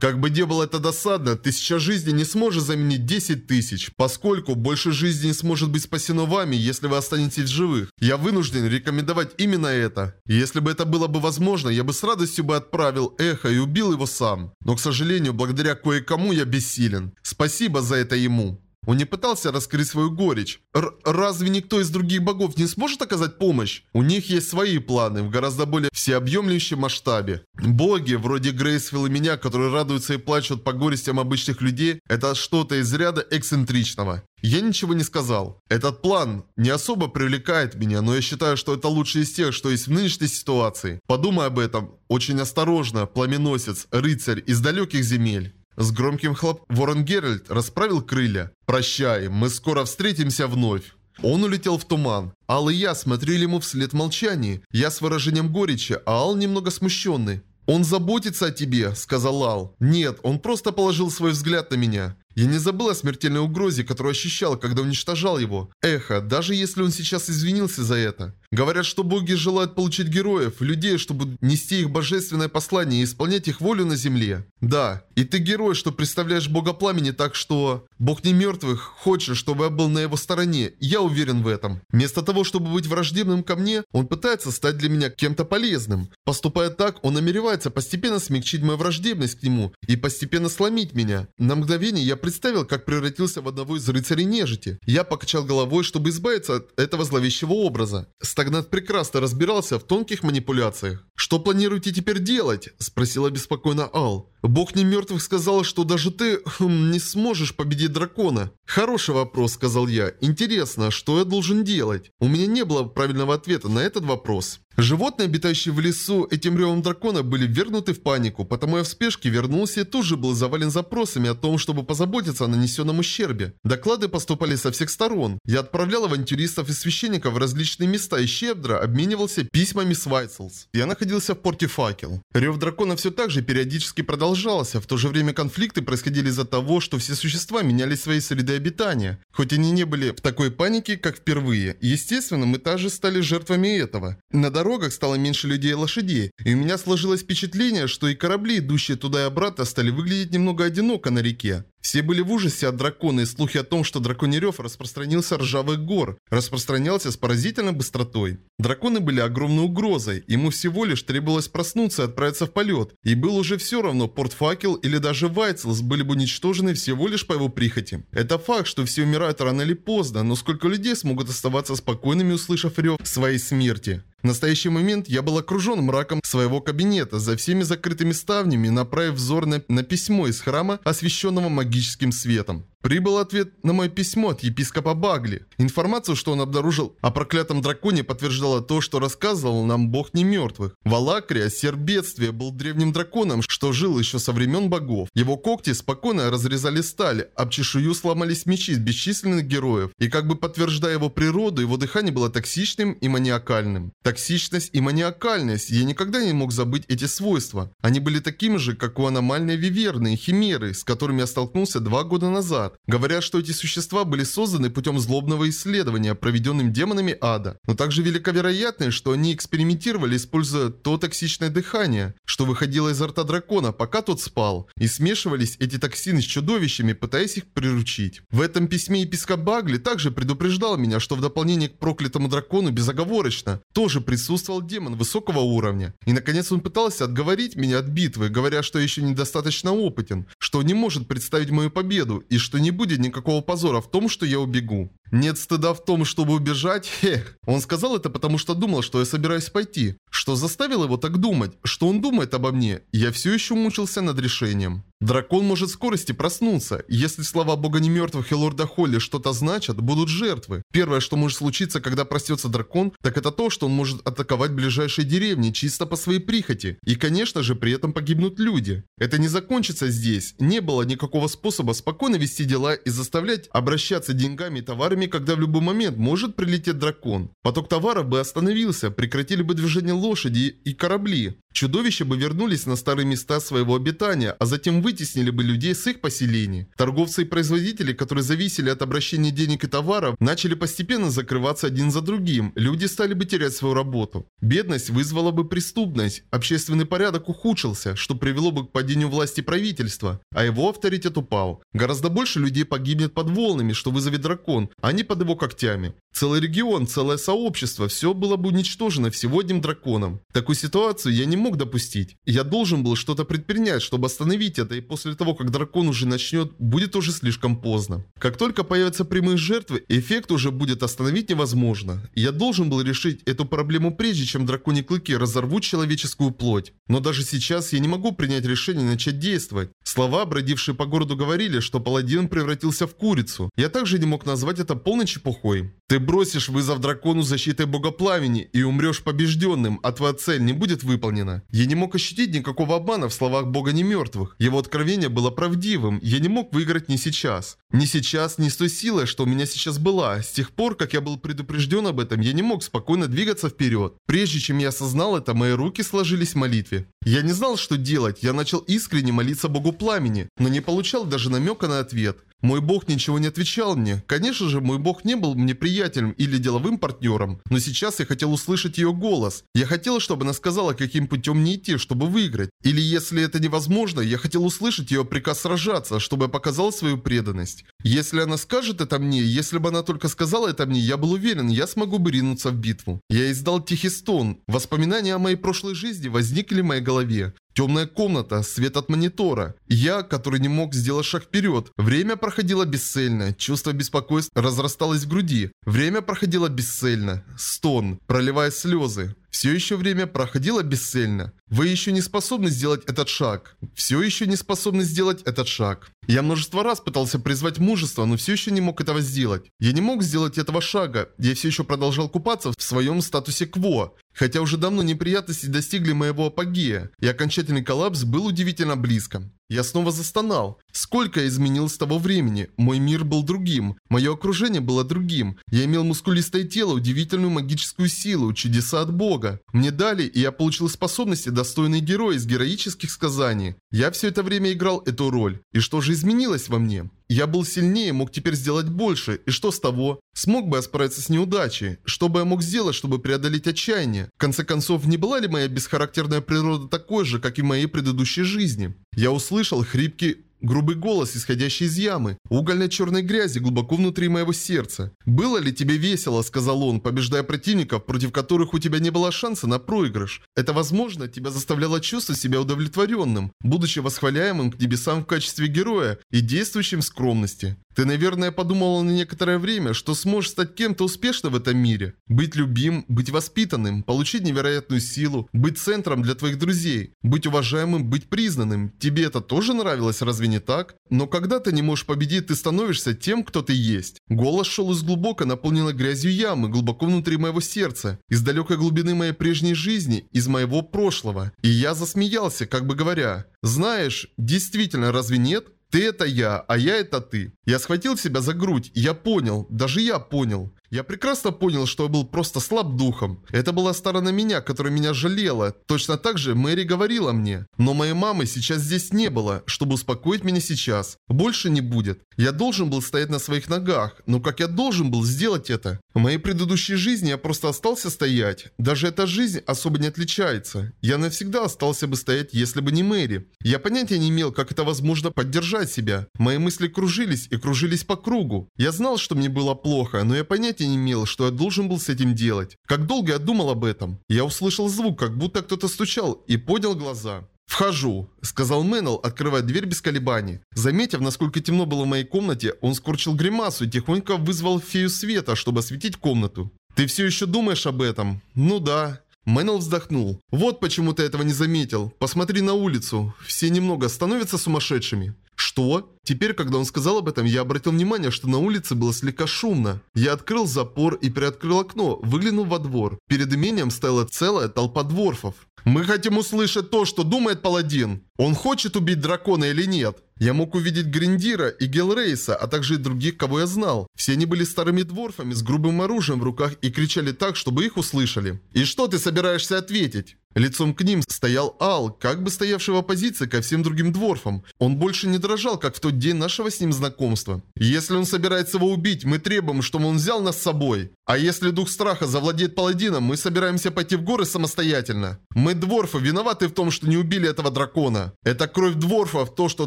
Как бы не было это досадно, тысяча жизней не сможет заменить 10 тысяч, поскольку больше жизней не сможет быть спасено вами, если вы останетесь живых. Я вынужден рекомендовать именно это. Если бы это было бы возможно, я бы с радостью бы отправил эхо и убил его сам. Но, к сожалению, благодаря кое-кому я бессилен. Спасибо за это ему. Он не пытался раскрыть свою горечь. Р разве никто из других богов не сможет оказать помощь? У них есть свои планы в гораздо более всеобъемлющем масштабе. Боги, вроде Грейсвилл и меня, которые радуются и плачут по горестям обычных людей, это что-то из ряда эксцентричного. Я ничего не сказал. Этот план не особо привлекает меня, но я считаю, что это лучший из тех, что есть в нынешней ситуации. Подумай об этом. Очень осторожно, пламеносец, рыцарь из далеких земель. С громким хлоп Ворон Геральт расправил крылья. «Прощай, мы скоро встретимся вновь». Он улетел в туман. Ал и я смотрели ему вслед в молчании. Я с выражением горечи, а Ал немного смущенный. «Он заботится о тебе», — сказал Ал. «Нет, он просто положил свой взгляд на меня. Я не забыл о смертельной угрозе, которую ощущал, когда уничтожал его. Эхо, даже если он сейчас извинился за это. Говорят, что боги желают получить героев, людей, чтобы нести их божественное послание и исполнять их волю на земле. Да, и ты герой, что представляешь бога пламени, так что... Бог не мертвых хочет, чтобы я был на его стороне, я уверен в этом. Вместо того, чтобы быть враждебным ко мне, он пытается стать для меня кем-то полезным. Поступая так, он намеревается постепенно смягчить мою враждебность к нему и постепенно сломить меня. На мгновение я представил, как превратился в одного из рыцарей нежити. Я покачал головой, чтобы избавиться от этого зловещего образа. Стагнат прекрасно разбирался в тонких манипуляциях. «Что планируете теперь делать?» – спросила беспокойно Ал. «Бог не мертвых сказал, что даже ты хм, не сможешь победить дракона». «Хороший вопрос», – сказал я. «Интересно, что я должен делать?» У меня не было правильного ответа на этот вопрос. Животные, обитающие в лесу этим ревом дракона, были вернуты в панику, потому я в спешке вернулся и тут же был завален запросами о том, чтобы позаботиться о нанесенном ущербе. Доклады поступали со всех сторон. Я отправлял авантюристов и священников в различные места и щедро обменивался письмами с Вайселс. Я находился в порте Факел. Рев дракона все так же периодически продолжался, в то же время конфликты происходили из-за того, что все существа меняли свои среды обитания. Хоть они не были в такой панике, как впервые. Естественно, мы также стали жертвами этого. На дорогах стало меньше людей и лошадей, и у меня сложилось впечатление, что и корабли, идущие туда и обратно, стали выглядеть немного одиноко на реке. Все были в ужасе от дракона, и слухи о том, что драконий рев распространился ржавых гор, распространялся с поразительной быстротой. Драконы были огромной угрозой, ему всего лишь требовалось проснуться и отправиться в полет, и было уже все равно, Портфакел или даже Вайцелс были бы уничтожены всего лишь по его прихоти. Это факт, что все умирают рано или поздно, но сколько людей смогут оставаться спокойными, услышав рев своей смерти? В настоящий момент я был окружен мраком своего кабинета, за всеми закрытыми ставнями, направив взор на, на письмо из храма, освещенного магическим светом. Прибыл ответ на мое письмо от епископа Багли. Информацию, что он обнаружил о проклятом драконе, подтверждала то, что рассказывал нам бог немертвых. Валакрия, серп бедствия, был древним драконом, что жил еще со времен богов. Его когти спокойно разрезали сталь, об чешую сломались мечи бесчисленных героев. И как бы подтверждая его природу, его дыхание было токсичным и маниакальным. Токсичность и маниакальность, я никогда не мог забыть эти свойства. Они были такими же, как у аномальной виверны и химеры, с которыми я столкнулся два года назад назад. Говорят, что эти существа были созданы путем злобного исследования, проведенным демонами ада. Но также велика вероятность, что они экспериментировали, используя то токсичное дыхание, что выходило изо рта дракона, пока тот спал. И смешивались эти токсины с чудовищами, пытаясь их приручить. В этом письме епископ Багли также предупреждал меня, что в дополнение к проклятому дракону безоговорочно тоже присутствовал демон высокого уровня. И наконец он пытался отговорить меня от битвы, говоря, что я еще недостаточно опытен, что не может представить мою победу и что не будет никакого позора в том, что я убегу. Нет стыда в том, чтобы убежать? Хех. Он сказал это потому, что думал, что я собираюсь пойти. Что заставило его так думать? Что он думает обо мне? Я все еще мучился над решением. Дракон может в скорости проснуться. Если слова бога немертвых и лорда Холли что-то значат, будут жертвы. Первое, что может случиться, когда проснется дракон, так это то, что он может атаковать ближайшие деревни чисто по своей прихоти. И, конечно же, при этом погибнут люди. Это не закончится здесь. Не было никакого способа спокойно вести дела и заставлять обращаться деньгами и товарами, когда в любой момент может прилететь дракон. Поток товаров бы остановился, прекратили бы движение лошади и корабли. Чудовища бы вернулись на старые места своего обитания, а затем вытеснили бы людей с их поселений. Торговцы и производители, которые зависели от обращения денег и товаров, начали постепенно закрываться один за другим. Люди стали бы терять свою работу. Бедность вызвала бы преступность, общественный порядок ухудшился, что привело бы к падению власти правительства, а его авторитет упал. Гораздо больше людей погибнет под волнами, что вызовет дракон, а не под его когтями. Целый регион, целое сообщество, все было бы уничтожено всего одним драконом. Такую ситуацию я не мог допустить. Я должен был что-то предпринять, чтобы остановить это, и после того, как дракон уже начнет, будет уже слишком поздно. Как только появятся прямые жертвы, эффект уже будет остановить невозможно. Я должен был решить эту проблему прежде, чем драконьи клыки разорвут человеческую плоть. Но даже сейчас я не могу принять решение начать действовать. Слова, бродившие по городу, говорили, что паладин превратился в курицу. Я также не мог назвать это полной чепухой. Ты бросишь вызов дракону защитой бога пламени и умрешь побежденным, а твоя цель не будет выполнена. Я не мог ощутить никакого обмана в словах бога немертвых. Его откровение было правдивым, я не мог выиграть ни сейчас. Ни сейчас, ни с той силой, что у меня сейчас была. С тех пор, как я был предупрежден об этом, я не мог спокойно двигаться вперед. Прежде чем я осознал это, мои руки сложились в молитве. Я не знал, что делать, я начал искренне молиться богу пламени, но не получал даже намека на ответ. Мой бог ничего не отвечал мне. Конечно же, мой бог не был мне приятелем или деловым партнером, но сейчас я хотел услышать ее голос. Я хотел, чтобы она сказала, каким путем мне идти, чтобы выиграть. Или если это невозможно, я хотел услышать ее приказ сражаться, чтобы я показал свою преданность. Если она скажет это мне, если бы она только сказала это мне, я был уверен, я смогу бы ринуться в битву. Я издал тихий стон. Воспоминания о моей прошлой жизни возникли в моей голове. Темная комната, свет от монитора. Я, который не мог сделать шаг вперед. Время проходило бесцельно. Чувство беспокойства разрасталось в груди. Время проходило бесцельно. Стон, проливая слезы. Все еще время проходило бесцельно. Вы еще не способны сделать этот шаг. Все еще не способны сделать этот шаг. Я множество раз пытался призвать мужество, но все еще не мог этого сделать. Я не мог сделать этого шага. Я все еще продолжал купаться в своем статусе КВО. Хотя уже давно неприятности достигли моего апогея, и окончательный коллапс был удивительно близко. Я снова застонал. Сколько я изменил с того времени. Мой мир был другим. Мое окружение было другим. Я имел мускулистое тело, удивительную магическую силу, чудеса от Бога. Мне дали, и я получил способности, достойные героя из героических сказаний. Я все это время играл эту роль. И что же изменилось во мне? Я был сильнее, мог теперь сделать больше. И что с того? Смог бы я справиться с неудачей? Что бы я мог сделать, чтобы преодолеть отчаяние? В конце концов, не была ли моя бесхарактерная природа такой же, как и в моей предыдущей жизни? Я услышал хрипкий Грубый голос, исходящий из ямы, угольной черной грязи глубоко внутри моего сердца. «Было ли тебе весело?» – сказал он, побеждая противников, против которых у тебя не было шанса на проигрыш. Это, возможно, тебя заставляло чувствовать себя удовлетворенным, будучи восхваляемым к небесам в качестве героя и действующим в скромности. Ты, наверное, подумала на некоторое время, что сможешь стать кем-то успешным в этом мире. Быть любим, быть воспитанным, получить невероятную силу, быть центром для твоих друзей, быть уважаемым, быть признанным. Тебе это тоже нравилось, разве не так? Но когда ты не можешь победить, ты становишься тем, кто ты есть. Голос шел из глубоко наполненной грязью ямы, глубоко внутри моего сердца, из далекой глубины моей прежней жизни, из моего прошлого. И я засмеялся, как бы говоря, «Знаешь, действительно, разве нет?» Ты это я, а я это ты. Я схватил себя за грудь, я понял, даже я понял. Я прекрасно понял, что я был просто слаб духом. Это была сторона меня, которая меня жалела. Точно так же Мэри говорила мне. Но моей мамы сейчас здесь не было, чтобы успокоить меня сейчас. Больше не будет. Я должен был стоять на своих ногах. Но как я должен был сделать это? В моей предыдущей жизни я просто остался стоять. Даже эта жизнь особо не отличается. Я навсегда остался бы стоять, если бы не Мэри. Я понятия не имел, как это возможно поддержать себя. Мои мысли кружились и кружились по кругу. Я знал, что мне было плохо, но я понятия понятия не имел, что я должен был с этим делать. Как долго я думал об этом. Я услышал звук, как будто кто-то стучал, и поднял глаза. «Вхожу», — сказал Мэннел, открывая дверь без колебаний. Заметив, насколько темно было в моей комнате, он скорчил гримасу и тихонько вызвал фею света, чтобы осветить комнату. «Ты все еще думаешь об этом?» «Ну да». Мэннел вздохнул. «Вот почему ты этого не заметил. Посмотри на улицу. Все немного становятся сумасшедшими». «Что?» Теперь, когда он сказал об этом, я обратил внимание, что на улице было слегка шумно. Я открыл запор и приоткрыл окно, выглянул во двор. Перед имением стояла целая толпа дворфов. «Мы хотим услышать то, что думает паладин. Он хочет убить дракона или нет?» Я мог увидеть Гриндира и Гелрейса, а также и других, кого я знал. Все они были старыми дворфами с грубым оружием в руках и кричали так, чтобы их услышали. «И что ты собираешься ответить?» Лицом к ним стоял Ал, как бы стоявший в оппозиции ко всем другим дворфам. Он больше не дрожал, как в тот день нашего с ним знакомства. Если он собирается его убить, мы требуем, чтобы он взял нас с собой. А если дух страха завладеет паладином, мы собираемся пойти в горы самостоятельно. Мы, дворфы, виноваты в том, что не убили этого дракона. Это кровь дворфов, то, что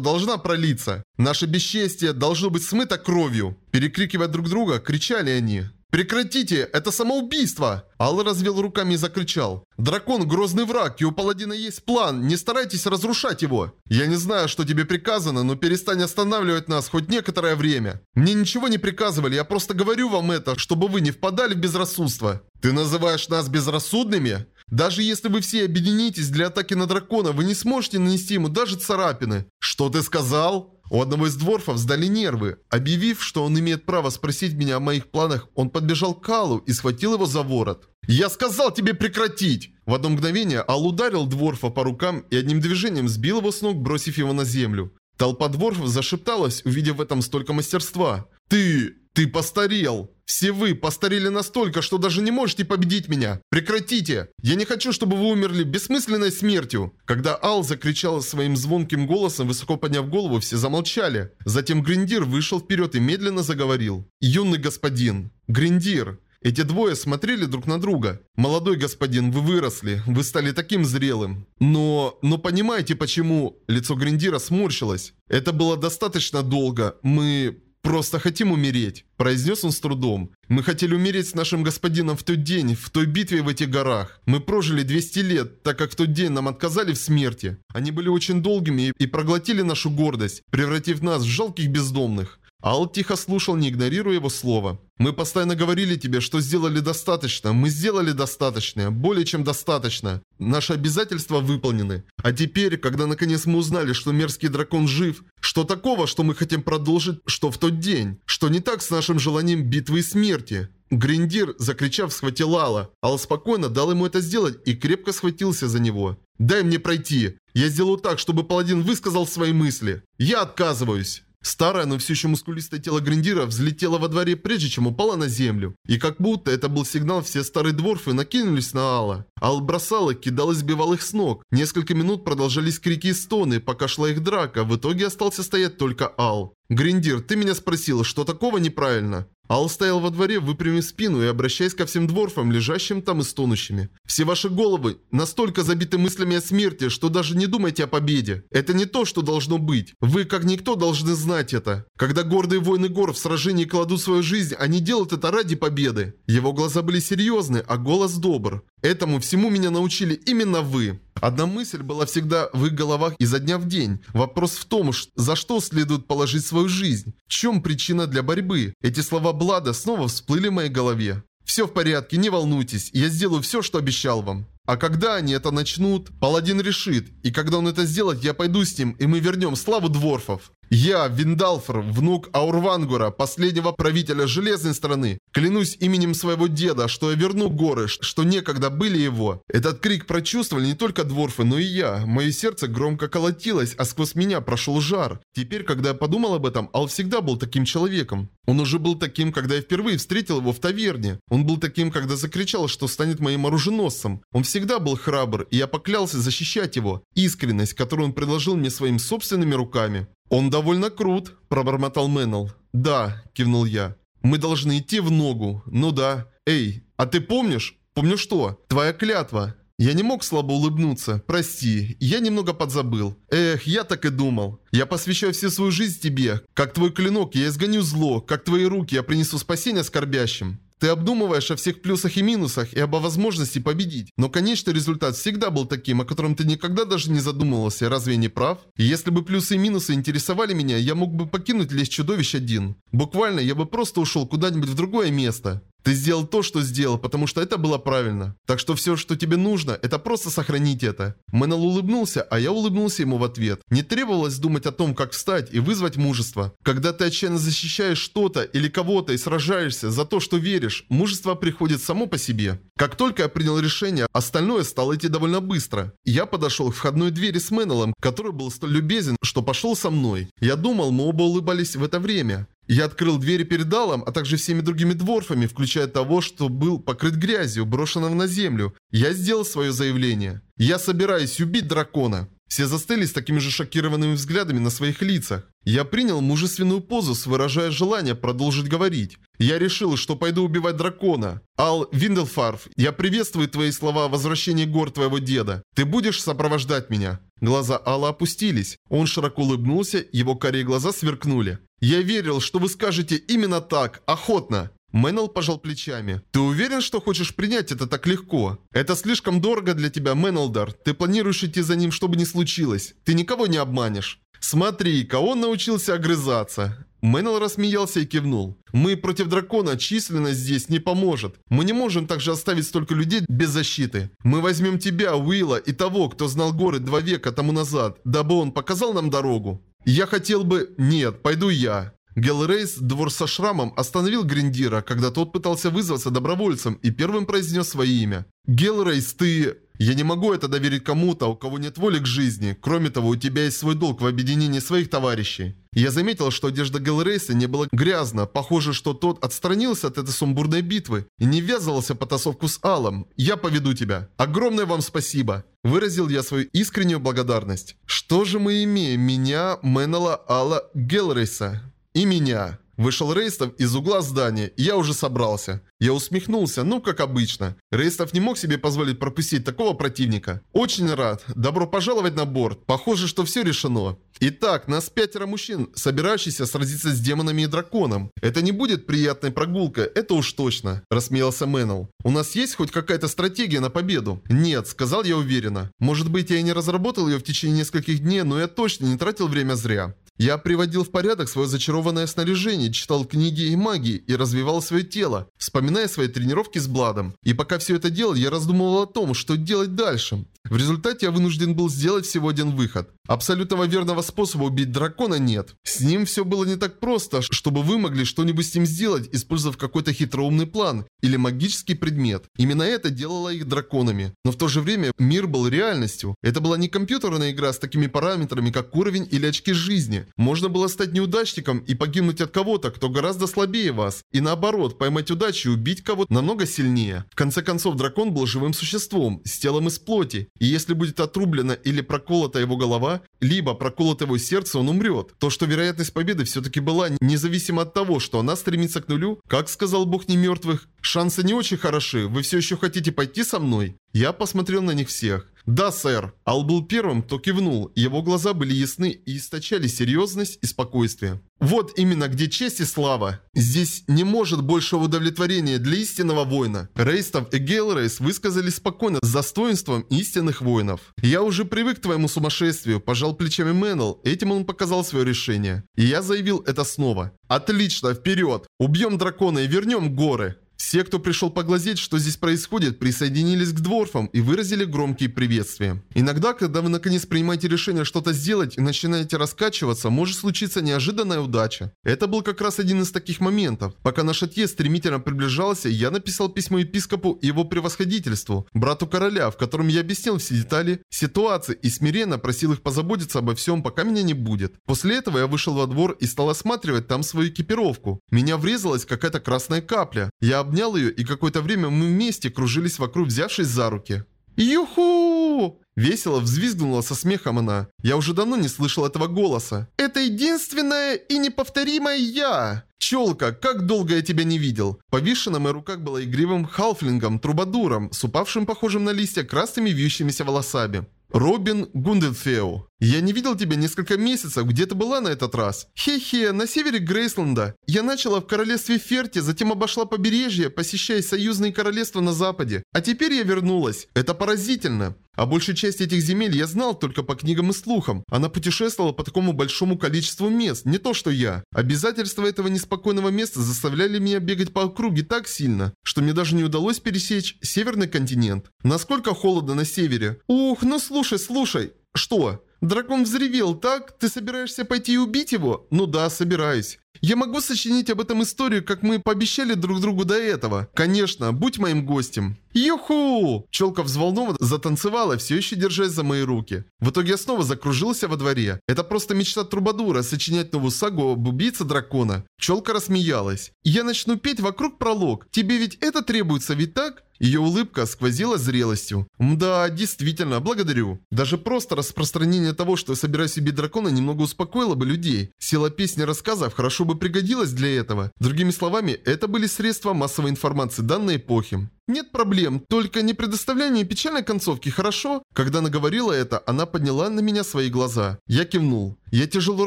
должна пролиться. Наше бесчестие должно быть смыто кровью. Перекрикивая друг друга, кричали они. «Прекратите! Это самоубийство!» Алла развел руками и закричал. «Дракон – грозный враг, и у паладина есть план, не старайтесь разрушать его. Я не знаю, что тебе приказано, но перестань останавливать нас хоть некоторое время. Мне ничего не приказывали, я просто говорю вам это, чтобы вы не впадали в безрассудство. Ты называешь нас безрассудными? Даже если вы все объединитесь для атаки на дракона, вы не сможете нанести ему даже царапины. Что ты сказал?» У одного из дворфов сдали нервы. Объявив, что он имеет право спросить меня о моих планах, он подбежал к Аллу и схватил его за ворот. «Я сказал тебе прекратить!» В одно мгновение Ал ударил дворфа по рукам и одним движением сбил его с ног, бросив его на землю. Толпа дворфов зашепталась, увидев в этом столько мастерства. «Ты... Ты постарел. Все вы постарели настолько, что даже не можете победить меня. Прекратите. Я не хочу, чтобы вы умерли бессмысленной смертью. Когда Ал закричал своим звонким голосом, высоко подняв голову, все замолчали. Затем Гриндир вышел вперед и медленно заговорил. Юный господин. Гриндир. Эти двое смотрели друг на друга. «Молодой господин, вы выросли, вы стали таким зрелым. Но... но понимаете, почему...» Лицо Гриндира сморщилось. «Это было достаточно долго. Мы... просто хотим умереть», – произнес он с трудом. «Мы хотели умереть с нашим господином в тот день, в той битве в этих горах. Мы прожили 200 лет, так как в тот день нам отказали в смерти. Они были очень долгими и проглотили нашу гордость, превратив нас в жалких бездомных. Ал тихо слушал, не игнорируя его слова. «Мы постоянно говорили тебе, что сделали достаточно. Мы сделали достаточно. Более чем достаточно. Наши обязательства выполнены. А теперь, когда наконец мы узнали, что мерзкий дракон жив, что такого, что мы хотим продолжить, что в тот день? Что не так с нашим желанием битвы и смерти?» Гриндир, закричав, схватил Алла. Ал спокойно дал ему это сделать и крепко схватился за него. «Дай мне пройти. Я сделаю так, чтобы паладин высказал свои мысли. Я отказываюсь». Старое, но все еще мускулистое тело Гриндира взлетело во дворе, прежде чем упало на землю. И как будто это был сигнал, все старые дворфы накинулись на Алла. Ал бросал их, кидал и сбивал их с ног. Несколько минут продолжались крики и стоны, пока шла их драка. В итоге остался стоять только Ал. «Гриндир, ты меня спросил, что такого неправильно?» Ал стоял во дворе, выпрямив спину и обращаясь ко всем дворфам, лежащим там и стонущими. «Все ваши головы настолько забиты мыслями о смерти, что даже не думайте о победе. Это не то, что должно быть. Вы, как никто, должны знать это. Когда гордые воины гор в сражении кладут свою жизнь, они делают это ради победы». Его глаза были серьезны, а голос добр. Этому всему меня научили именно вы. Одна мысль была всегда в их головах изо дня в день. Вопрос в том, за что следует положить свою жизнь. В чем причина для борьбы? Эти слова Блада снова всплыли в моей голове. «Все в порядке, не волнуйтесь, я сделаю все, что обещал вам». А когда они это начнут, Паладин решит. И когда он это сделает, я пойду с ним, и мы вернем славу дворфов. Я, Виндалфор, внук Аурвангура, последнего правителя Железной страны, клянусь именем своего деда, что я верну горы, что некогда были его. Этот крик прочувствовали не только дворфы, но и я. Мое сердце громко колотилось, а сквозь меня прошел жар. Теперь, когда я подумал об этом, Ал всегда был таким человеком. Он уже был таким, когда я впервые встретил его в таверне. Он был таким, когда закричал, что станет моим оруженосцем. Он всегда был храбр, и я поклялся защищать его. Искренность, которую он предложил мне своими собственными руками. «Он довольно крут», – пробормотал Мэннел. «Да», – кивнул я. «Мы должны идти в ногу. Ну да. Эй, а ты помнишь? Помню что? Твоя клятва». Я не мог слабо улыбнуться. Прости, я немного подзабыл. Эх, я так и думал. Я посвящаю всю свою жизнь тебе. Как твой клинок я изгоню зло, как твои руки я принесу спасение скорбящим. Ты обдумываешь о всех плюсах и минусах и об возможности победить. Но конечный результат всегда был таким, о котором ты никогда даже не задумывался. Разве не прав? Если бы плюсы и минусы интересовали меня, я мог бы покинуть лес чудовищ один. Буквально, я бы просто ушел куда-нибудь в другое место. Ты сделал то, что сделал, потому что это было правильно. Так что все, что тебе нужно, это просто сохранить это. Мэннел улыбнулся, а я улыбнулся ему в ответ. Не требовалось думать о том, как встать и вызвать мужество. Когда ты отчаянно защищаешь что-то или кого-то и сражаешься за то, что веришь, мужество приходит само по себе. Как только я принял решение, остальное стало идти довольно быстро. Я подошел к входной двери с Мэннелом, который был столь любезен, что пошел со мной. Я думал, мы оба улыбались в это время. Я открыл двери перед Алом, а также всеми другими дворфами, включая того, что был покрыт грязью, брошенным на землю. Я сделал свое заявление. Я собираюсь убить дракона. Все застыли с такими же шокированными взглядами на своих лицах. Я принял мужественную позу, выражая желание продолжить говорить. Я решил, что пойду убивать дракона. Ал Винделфарф, я приветствую твои слова о возвращении гор твоего деда. Ты будешь сопровождать меня? Глаза Алла опустились. Он широко улыбнулся, его карие глаза сверкнули. Я верил, что вы скажете именно так, охотно. Мэннел пожал плечами. «Ты уверен, что хочешь принять это так легко? Это слишком дорого для тебя, Мэннелдар. Ты планируешь идти за ним, чтобы не случилось. Ты никого не обманешь». «Смотри-ка, он научился огрызаться». Мэннел рассмеялся и кивнул. «Мы против дракона, численность здесь не поможет. Мы не можем также оставить столько людей без защиты. Мы возьмем тебя, Уилла и того, кто знал горы два века тому назад, дабы он показал нам дорогу». «Я хотел бы...» «Нет, пойду я». Гелрейс, двор со шрамом, остановил Гриндира, когда тот пытался вызваться добровольцем и первым произнес свое имя. «Гелрейс, ты...» Я не могу это доверить кому-то, у кого нет воли к жизни. Кроме того, у тебя есть свой долг в объединении своих товарищей. Я заметил, что одежда Гелрейса не была грязна. Похоже, что тот отстранился от этой сумбурной битвы и не ввязывался в потасовку с Алом. Я поведу тебя. Огромное вам спасибо. Выразил я свою искреннюю благодарность. Что же мы имеем? Меня, Меннелла, Алла, Гелрейса. И меня. Вышел Рейстов из угла здания, и я уже собрался. Я усмехнулся, ну как обычно. Рейстов не мог себе позволить пропустить такого противника. Очень рад. Добро пожаловать на борт. Похоже, что все решено. Итак, нас пятеро мужчин, собирающихся сразиться с демонами и драконом. Это не будет приятной прогулкой, это уж точно. Рассмеялся Мэннел. У нас есть хоть какая-то стратегия на победу? Нет, сказал я уверенно. Может быть, я и не разработал ее в течение нескольких дней, но я точно не тратил время зря. Я приводил в порядок свое зачарованное снаряжение, читал книги и магии и развивал свое тело, вспоминая свои тренировки с Бладом. И пока все это делал, я раздумывал о том, что делать дальше. В результате я вынужден был сделать всего один выход. Абсолютного верного способа убить дракона нет. С ним все было не так просто, чтобы вы могли что-нибудь с ним сделать, использовав какой-то хитроумный план или магический предмет. Именно это делало их драконами. Но в то же время мир был реальностью. Это была не компьютерная игра с такими параметрами, как уровень или очки жизни. Можно было стать неудачником и погибнуть от кого-то, кто гораздо слабее вас. И наоборот, поймать удачу и убить кого-то намного сильнее. В конце концов, дракон был живым существом, с телом из плоти. И если будет отрублена или проколота его голова, либо проколото его сердце, он умрет. То, что вероятность победы все-таки была, независимо от того, что она стремится к нулю, как сказал бог не мертвых, шансы не очень хороши, вы все еще хотите пойти со мной? Я посмотрел на них всех. «Да, сэр». Ал был первым, кто кивнул. Его глаза были ясны и источали серьезность и спокойствие. Вот именно где честь и слава. Здесь не может большего удовлетворения для истинного воина. Рейстов и Гейлрейс высказались спокойно с достоинством истинных воинов. Я уже привык к твоему сумасшествию, пожал плечами Мэннел, этим он показал свое решение. И я заявил это снова. Отлично, вперед! Убьем дракона и вернем горы. Все, кто пришел поглазеть, что здесь происходит, присоединились к дворфам и выразили громкие приветствия. Иногда, когда вы наконец принимаете решение что-то сделать и начинаете раскачиваться, может случиться неожиданная удача. Это был как раз один из таких моментов. Пока наш отъезд стремительно приближался, я написал письмо епископу и его превосходительству, брату короля, в котором я объяснил все детали ситуации и смиренно просил их позаботиться обо всем, пока меня не будет. После этого я вышел во двор и стал осматривать там свою экипировку. Меня врезалась какая-то красная капля. Я обнял ее, и какое-то время мы вместе кружились вокруг, взявшись за руки. «Юху!» Весело взвизгнула со смехом она. Я уже давно не слышал этого голоса. «Это единственное и неповторимое я!» «Челка, как долго я тебя не видел!» Повисшая на моих руках была игривым халфлингом, трубадуром, с упавшим похожим на листья красными вьющимися волосами. Робин Гунденфеу. Я не видел тебя несколько месяцев, где ты была на этот раз? Хе-хе, на севере Грейсленда. Я начала в королевстве Ферти, затем обошла побережье, посещая союзные королевства на западе. А теперь я вернулась. Это поразительно. А большей части этих земель я знал только по книгам и слухам. Она путешествовала по такому большому количеству мест, не то что я. Обязательства этого неспокойного места заставляли меня бегать по округе так сильно, что мне даже не удалось пересечь северный континент. Насколько холодно на севере? Ух, ну слушай, слушай. Что? Дракон взревел, так? Ты собираешься пойти и убить его? Ну да, собираюсь. Я могу сочинить об этом историю, как мы пообещали друг другу до этого. Конечно, будь моим гостем. Юху! Челка взволнованно затанцевала, все еще держась за мои руки. В итоге я снова закружился во дворе. Это просто мечта Трубадура сочинять новую сагу об убийце дракона. Челка рассмеялась. Я начну петь вокруг пролог. Тебе ведь это требуется, ведь так? Ее улыбка сквозила зрелостью. «Да, действительно, благодарю. Даже просто распространение того, что я собираюсь убить дракона, немного успокоило бы людей. Сила песни рассказов хорошо бы пригодилась для этого. Другими словами, это были средства массовой информации данной эпохи. «Нет проблем, только не предоставляй мне печальной концовки, хорошо?» Когда она говорила это, она подняла на меня свои глаза. Я кивнул. «Я тяжело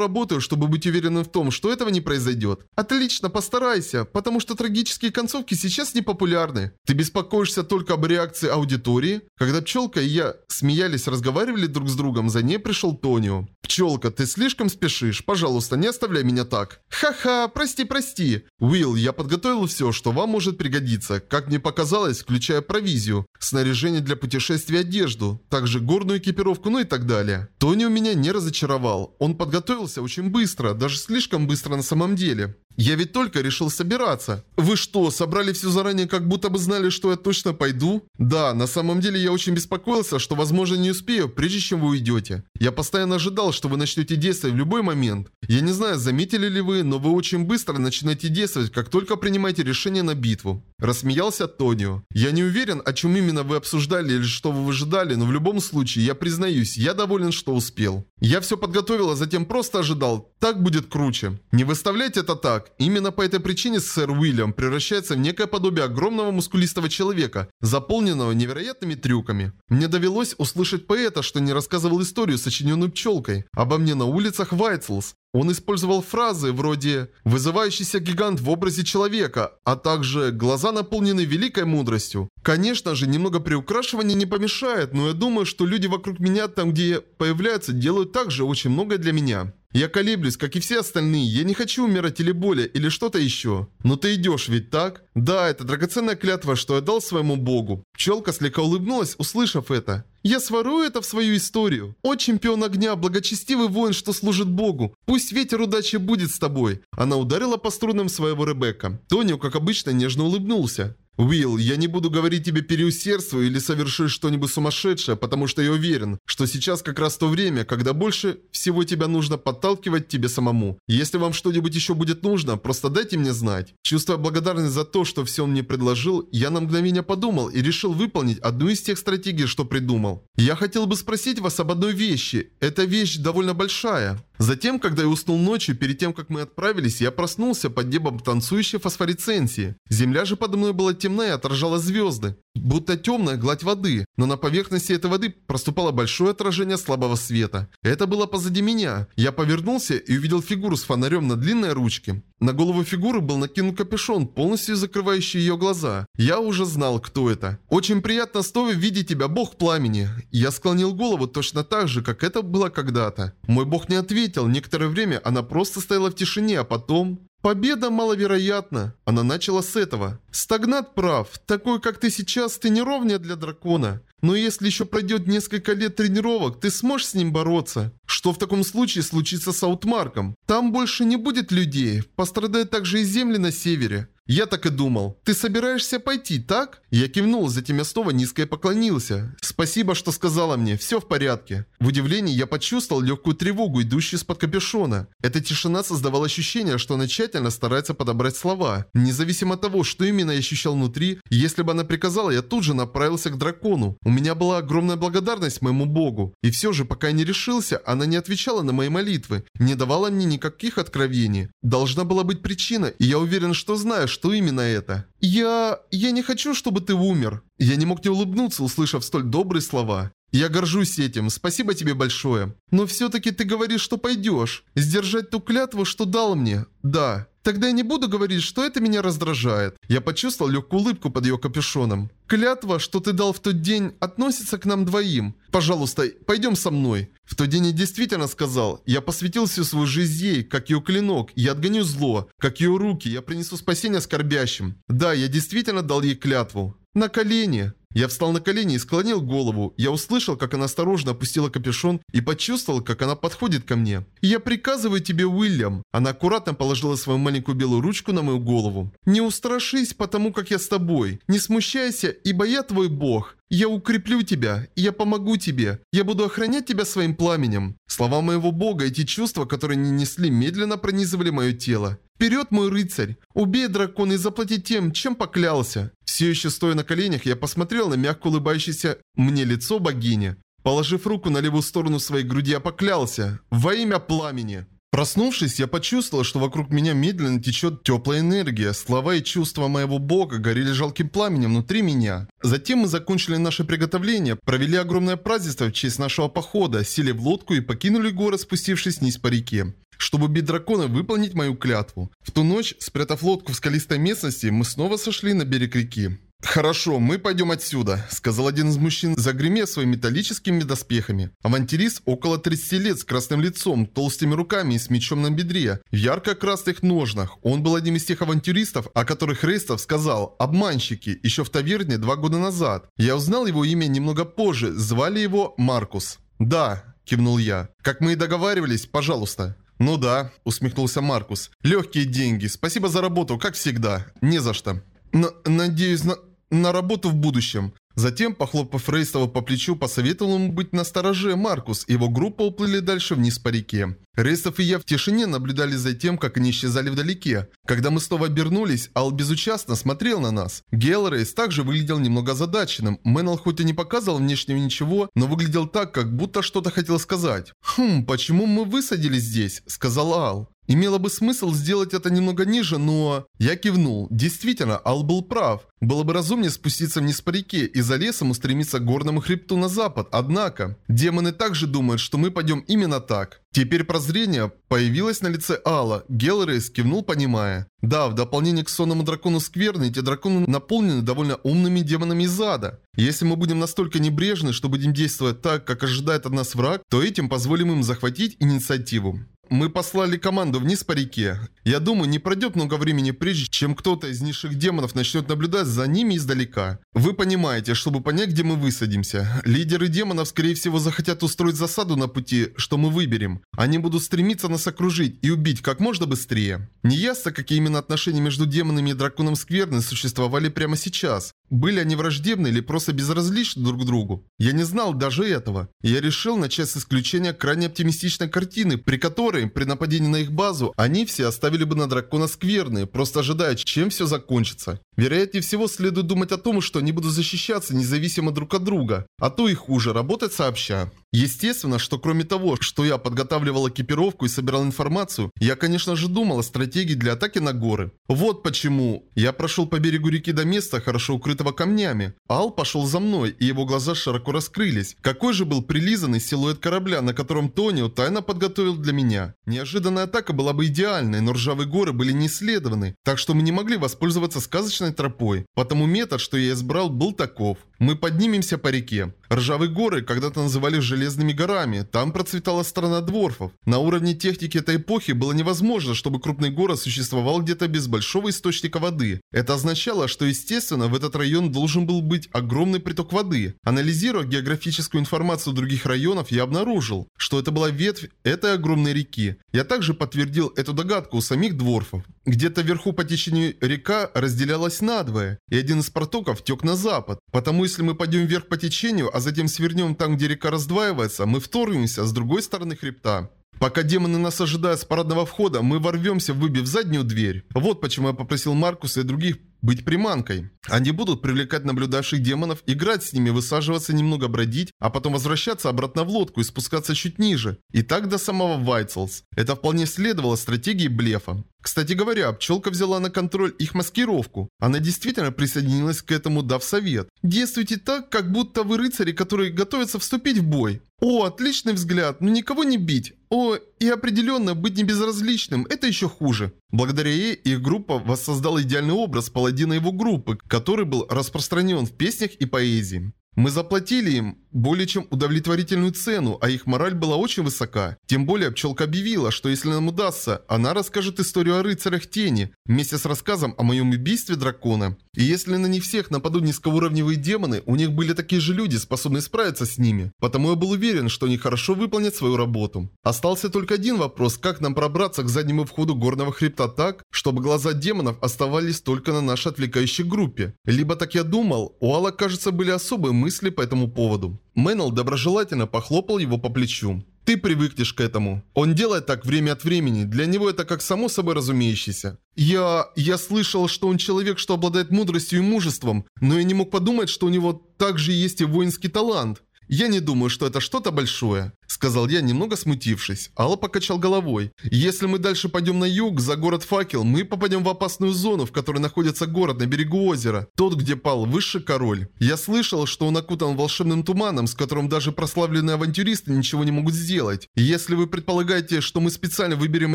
работаю, чтобы быть уверенным в том, что этого не произойдет». «Отлично, постарайся, потому что трагические концовки сейчас не популярны. Ты беспокоишься только об реакции аудитории?» Когда Пчелка и я смеялись, разговаривали друг с другом, за ней пришел Тонио. «Пчелка, ты слишком спешишь. Пожалуйста, не оставляй меня так». «Ха-ха, прости, прости». «Уилл, я подготовил все, что вам может пригодиться. Как мне показалось, осталось, включая провизию, снаряжение для путешествий одежду, также горную экипировку, ну и так далее. Тони у меня не разочаровал. Он подготовился очень быстро, даже слишком быстро на самом деле. Я ведь только решил собираться. Вы что, собрали все заранее, как будто бы знали, что я точно пойду? Да, на самом деле я очень беспокоился, что возможно не успею, прежде чем вы уйдете. Я постоянно ожидал, что вы начнете действовать в любой момент. Я не знаю, заметили ли вы, но вы очень быстро начинаете действовать, как только принимаете решение на битву. Рассмеялся Тонио. Я не уверен, о чем именно вы обсуждали или что вы выжидали, но в любом случае, я признаюсь, я доволен, что успел. Я все подготовил, а затем просто ожидал. Так будет круче. Не выставляйте это так. Именно по этой причине сэр Уильям превращается в некое подобие огромного мускулистого человека, заполненного невероятными трюками. Мне довелось услышать поэта, что не рассказывал историю, сочиненную пчелкой, обо мне на улицах Вайтслс. Он использовал фразы вроде «вызывающийся гигант в образе человека», а также «глаза наполнены великой мудростью». Конечно же, немного приукрашивания не помешает, но я думаю, что люди вокруг меня, там где появляются, делают также очень многое для меня. Я колеблюсь, как и все остальные. Я не хочу умирать или боли, или что-то еще. Но ты идешь, ведь так? Да, это драгоценная клятва, что я дал своему богу. Пчелка слегка улыбнулась, услышав это. Я сворую это в свою историю. О, чемпион огня, благочестивый воин, что служит богу. Пусть ветер удачи будет с тобой. Она ударила по струнам своего Ребекка. Тонио, как обычно, нежно улыбнулся. Уилл, я не буду говорить тебе переусердствуй или совершишь что-нибудь сумасшедшее, потому что я уверен, что сейчас как раз то время, когда больше всего тебя нужно подталкивать тебе самому. Если вам что-нибудь еще будет нужно, просто дайте мне знать. Чувствуя благодарность за то, что все он мне предложил, я на мгновение подумал и решил выполнить одну из тех стратегий, что придумал. Я хотел бы спросить вас об одной вещи. Эта вещь довольно большая. Затем, когда я уснул ночью, перед тем, как мы отправились, я проснулся под небом танцующей фосфоресценции. Земля же подо мной была темная и отражала звезды будто темная гладь воды, но на поверхности этой воды проступало большое отражение слабого света. Это было позади меня. Я повернулся и увидел фигуру с фонарем на длинной ручке. На голову фигуры был накинут капюшон, полностью закрывающий ее глаза. Я уже знал, кто это. «Очень приятно снова видеть тебя, бог пламени». Я склонил голову точно так же, как это было когда-то. Мой бог не ответил, некоторое время она просто стояла в тишине, а потом... Победа маловероятна. Она начала с этого. Стагнат прав. Такой, как ты сейчас, ты не ровня для дракона. Но если еще пройдет несколько лет тренировок, ты сможешь с ним бороться. Что в таком случае случится с Аутмарком? Там больше не будет людей. Пострадают также и земли на севере. Я так и думал. Ты собираешься пойти, так? Я кивнул, затем я снова низко и поклонился. Спасибо, что сказала мне. Все в порядке. В удивлении я почувствовал легкую тревогу, идущую из-под капюшона. Эта тишина создавала ощущение, что она тщательно старается подобрать слова. Независимо от того, что именно я ощущал внутри, если бы она приказала, я тут же направился к дракону. У меня была огромная благодарность моему богу. И все же, пока я не решился, она не отвечала на мои молитвы, не давала мне никаких откровений. Должна была быть причина, и я уверен, что знаю, именно это. «Я... я не хочу, чтобы ты умер». Я не мог не улыбнуться, услышав столь добрые слова. «Я горжусь этим, спасибо тебе большое. Но все-таки ты говоришь, что пойдешь. Сдержать ту клятву, что дал мне. Да. Тогда я не буду говорить, что это меня раздражает. Я почувствовал легкую улыбку под ее капюшоном. Клятва, что ты дал в тот день, относится к нам двоим. Пожалуйста, пойдем со мной. В тот день я действительно сказал, я посвятил всю свою жизнь ей, как ее клинок, я отгоню зло, как ее руки, я принесу спасение скорбящим. Да, я действительно дал ей клятву. На колени. Я встал на колени и склонил голову. Я услышал, как она осторожно опустила капюшон и почувствовал, как она подходит ко мне. «Я приказываю тебе, Уильям!» Она аккуратно положила свою маленькую белую ручку на мою голову. «Не устрашись, потому как я с тобой. Не смущайся, ибо я твой бог. «Я укреплю тебя, я помогу тебе, я буду охранять тебя своим пламенем». Слова моего бога, эти чувства, которые не несли, медленно пронизывали мое тело. «Вперед, мой рыцарь! Убей дракона и заплати тем, чем поклялся!» Все еще стоя на коленях, я посмотрел на мягко улыбающееся мне лицо богини. Положив руку на левую сторону своей груди, я поклялся. «Во имя пламени!» Проснувшись, я почувствовал, что вокруг меня медленно течет теплая энергия. Слова и чувства моего бога горели жалким пламенем внутри меня. Затем мы закончили наше приготовление, провели огромное празднество в честь нашего похода, сели в лодку и покинули город, спустившись вниз по реке. Чтобы убить дракона выполнить мою клятву. В ту ночь, спрятав лодку в скалистой местности, мы снова сошли на берег реки. «Хорошо, мы пойдем отсюда», — сказал один из мужчин, загремев своими металлическими доспехами. Авантюрист около 30 лет с красным лицом, толстыми руками и с мечом на бедре, в ярко-красных ножнах. Он был одним из тех авантюристов, о которых Рейстов сказал «обманщики» еще в таверне два года назад. Я узнал его имя немного позже, звали его Маркус. «Да», — кивнул я. «Как мы и договаривались, пожалуйста». «Ну да», – усмехнулся Маркус. «Легкие деньги. Спасибо за работу, как всегда. Не за что». Н «Надеюсь на, на работу в будущем». Затем, похлопав Рейстова по плечу, посоветовал ему быть настороже Маркус, и его группа уплыли дальше вниз по реке. Рейстов и я в тишине наблюдали за тем, как они исчезали вдалеке. Когда мы снова обернулись, Ал безучастно смотрел на нас. Гелрейс также выглядел немного озадаченным. Мэннел хоть и не показывал внешнего ничего, но выглядел так, как будто что-то хотел сказать. «Хм, почему мы высадились здесь?» – сказал Ал. Имело бы смысл сделать это немного ниже, но... Я кивнул. Действительно, Ал был прав. Было бы разумнее спуститься вниз по реке и за лесом устремиться к горному хребту на запад. Однако, демоны также думают, что мы пойдем именно так. Теперь прозрение появилось на лице Алла. Гелрейс кивнул, понимая. Да, в дополнение к сонному дракону Скверны, эти драконы наполнены довольно умными демонами из ада. Если мы будем настолько небрежны, что будем действовать так, как ожидает от нас враг, то этим позволим им захватить инициативу. Мы послали команду вниз по реке. Я думаю, не пройдет много времени, прежде чем кто-то из низших демонов начнет наблюдать за ними издалека. Вы понимаете, чтобы понять, где мы высадимся. Лидеры демонов, скорее всего, захотят устроить засаду на пути, что мы выберем. Они будут стремиться нас окружить и убить как можно быстрее. Не ясно, какие именно отношения между демонами и драконом Скверны существовали прямо сейчас. Были они враждебны или просто безразличны друг к другу? Я не знал даже этого. я решил начать с исключения крайне оптимистичной картины, при которой, при нападении на их базу, они все оставили бы на дракона скверные, просто ожидая, чем все закончится. Вероятнее всего, следует думать о том, что они будут защищаться независимо друг от друга, а то и хуже, работать сообща. Естественно, что кроме того, что я подготавливал экипировку и собирал информацию, я, конечно же, думал о стратегии для атаки на горы. Вот почему я прошел по берегу реки до места, хорошо укрытого камнями. Ал пошел за мной, и его глаза широко раскрылись. Какой же был прилизанный силуэт корабля, на котором Тонио тайно подготовил для меня. Неожиданная атака была бы идеальной, но ржавые горы были не исследованы, так что мы не могли воспользоваться сказочной тропой. Потому метод, что я избрал, был таков. Мы поднимемся по реке. Ржавые горы когда-то называли Железными горами. Там процветала страна дворфов. На уровне техники этой эпохи было невозможно, чтобы крупный город существовал где-то без большого источника воды. Это означало, что естественно в этот район должен был быть огромный приток воды. Анализируя географическую информацию других районов, я обнаружил, что это была ветвь этой огромной реки. Я также подтвердил эту догадку у самих дворфов. Где-то вверху по течению река разделялась надвое, и один из протоков тек на запад. Потому если мы пойдем вверх по течению, а затем свернем там, где река раздваивается, мы вторгнемся с другой стороны хребта. Пока демоны нас ожидают с парадного входа, мы ворвемся, выбив заднюю дверь. Вот почему я попросил Маркуса и других быть приманкой. Они будут привлекать наблюдавших демонов, играть с ними, высаживаться, немного бродить, а потом возвращаться обратно в лодку и спускаться чуть ниже. И так до самого Вайтселс. Это вполне следовало стратегии блефа. Кстати говоря, пчелка взяла на контроль их маскировку. Она действительно присоединилась к этому, дав совет. Действуйте так, как будто вы рыцари, которые готовятся вступить в бой. О, отличный взгляд, но никого не бить. О, и определенно быть не безразличным, это еще хуже. Благодаря ей их группа воссоздала идеальный образ паладина его группы, который был распространен в песнях и поэзии. Мы заплатили им более чем удовлетворительную цену, а их мораль была очень высока. Тем более пчелка объявила, что если нам удастся, она расскажет историю о рыцарях тени, вместе с рассказом о моем убийстве дракона. И если на них всех нападут низкоуровневые демоны, у них были такие же люди, способные справиться с ними. Потому я был уверен, что они хорошо выполнят свою работу. Остался только один вопрос, как нам пробраться к заднему входу горного хребта так, чтобы глаза демонов оставались только на нашей отвлекающей группе. Либо так я думал, у Алла, кажется, были особые мысли по этому поводу. Мэннел доброжелательно похлопал его по плечу. Ты привыкнешь к этому. Он делает так время от времени. Для него это как само собой разумеющееся. Я... я слышал, что он человек, что обладает мудростью и мужеством, но я не мог подумать, что у него также есть и воинский талант. Я не думаю, что это что-то большое сказал я, немного смутившись. Алла покачал головой. Если мы дальше пойдем на юг, за город Факел, мы попадем в опасную зону, в которой находится город на берегу озера. Тот, где пал высший король. Я слышал, что он окутан волшебным туманом, с которым даже прославленные авантюристы ничего не могут сделать. если вы предполагаете, что мы специально выберем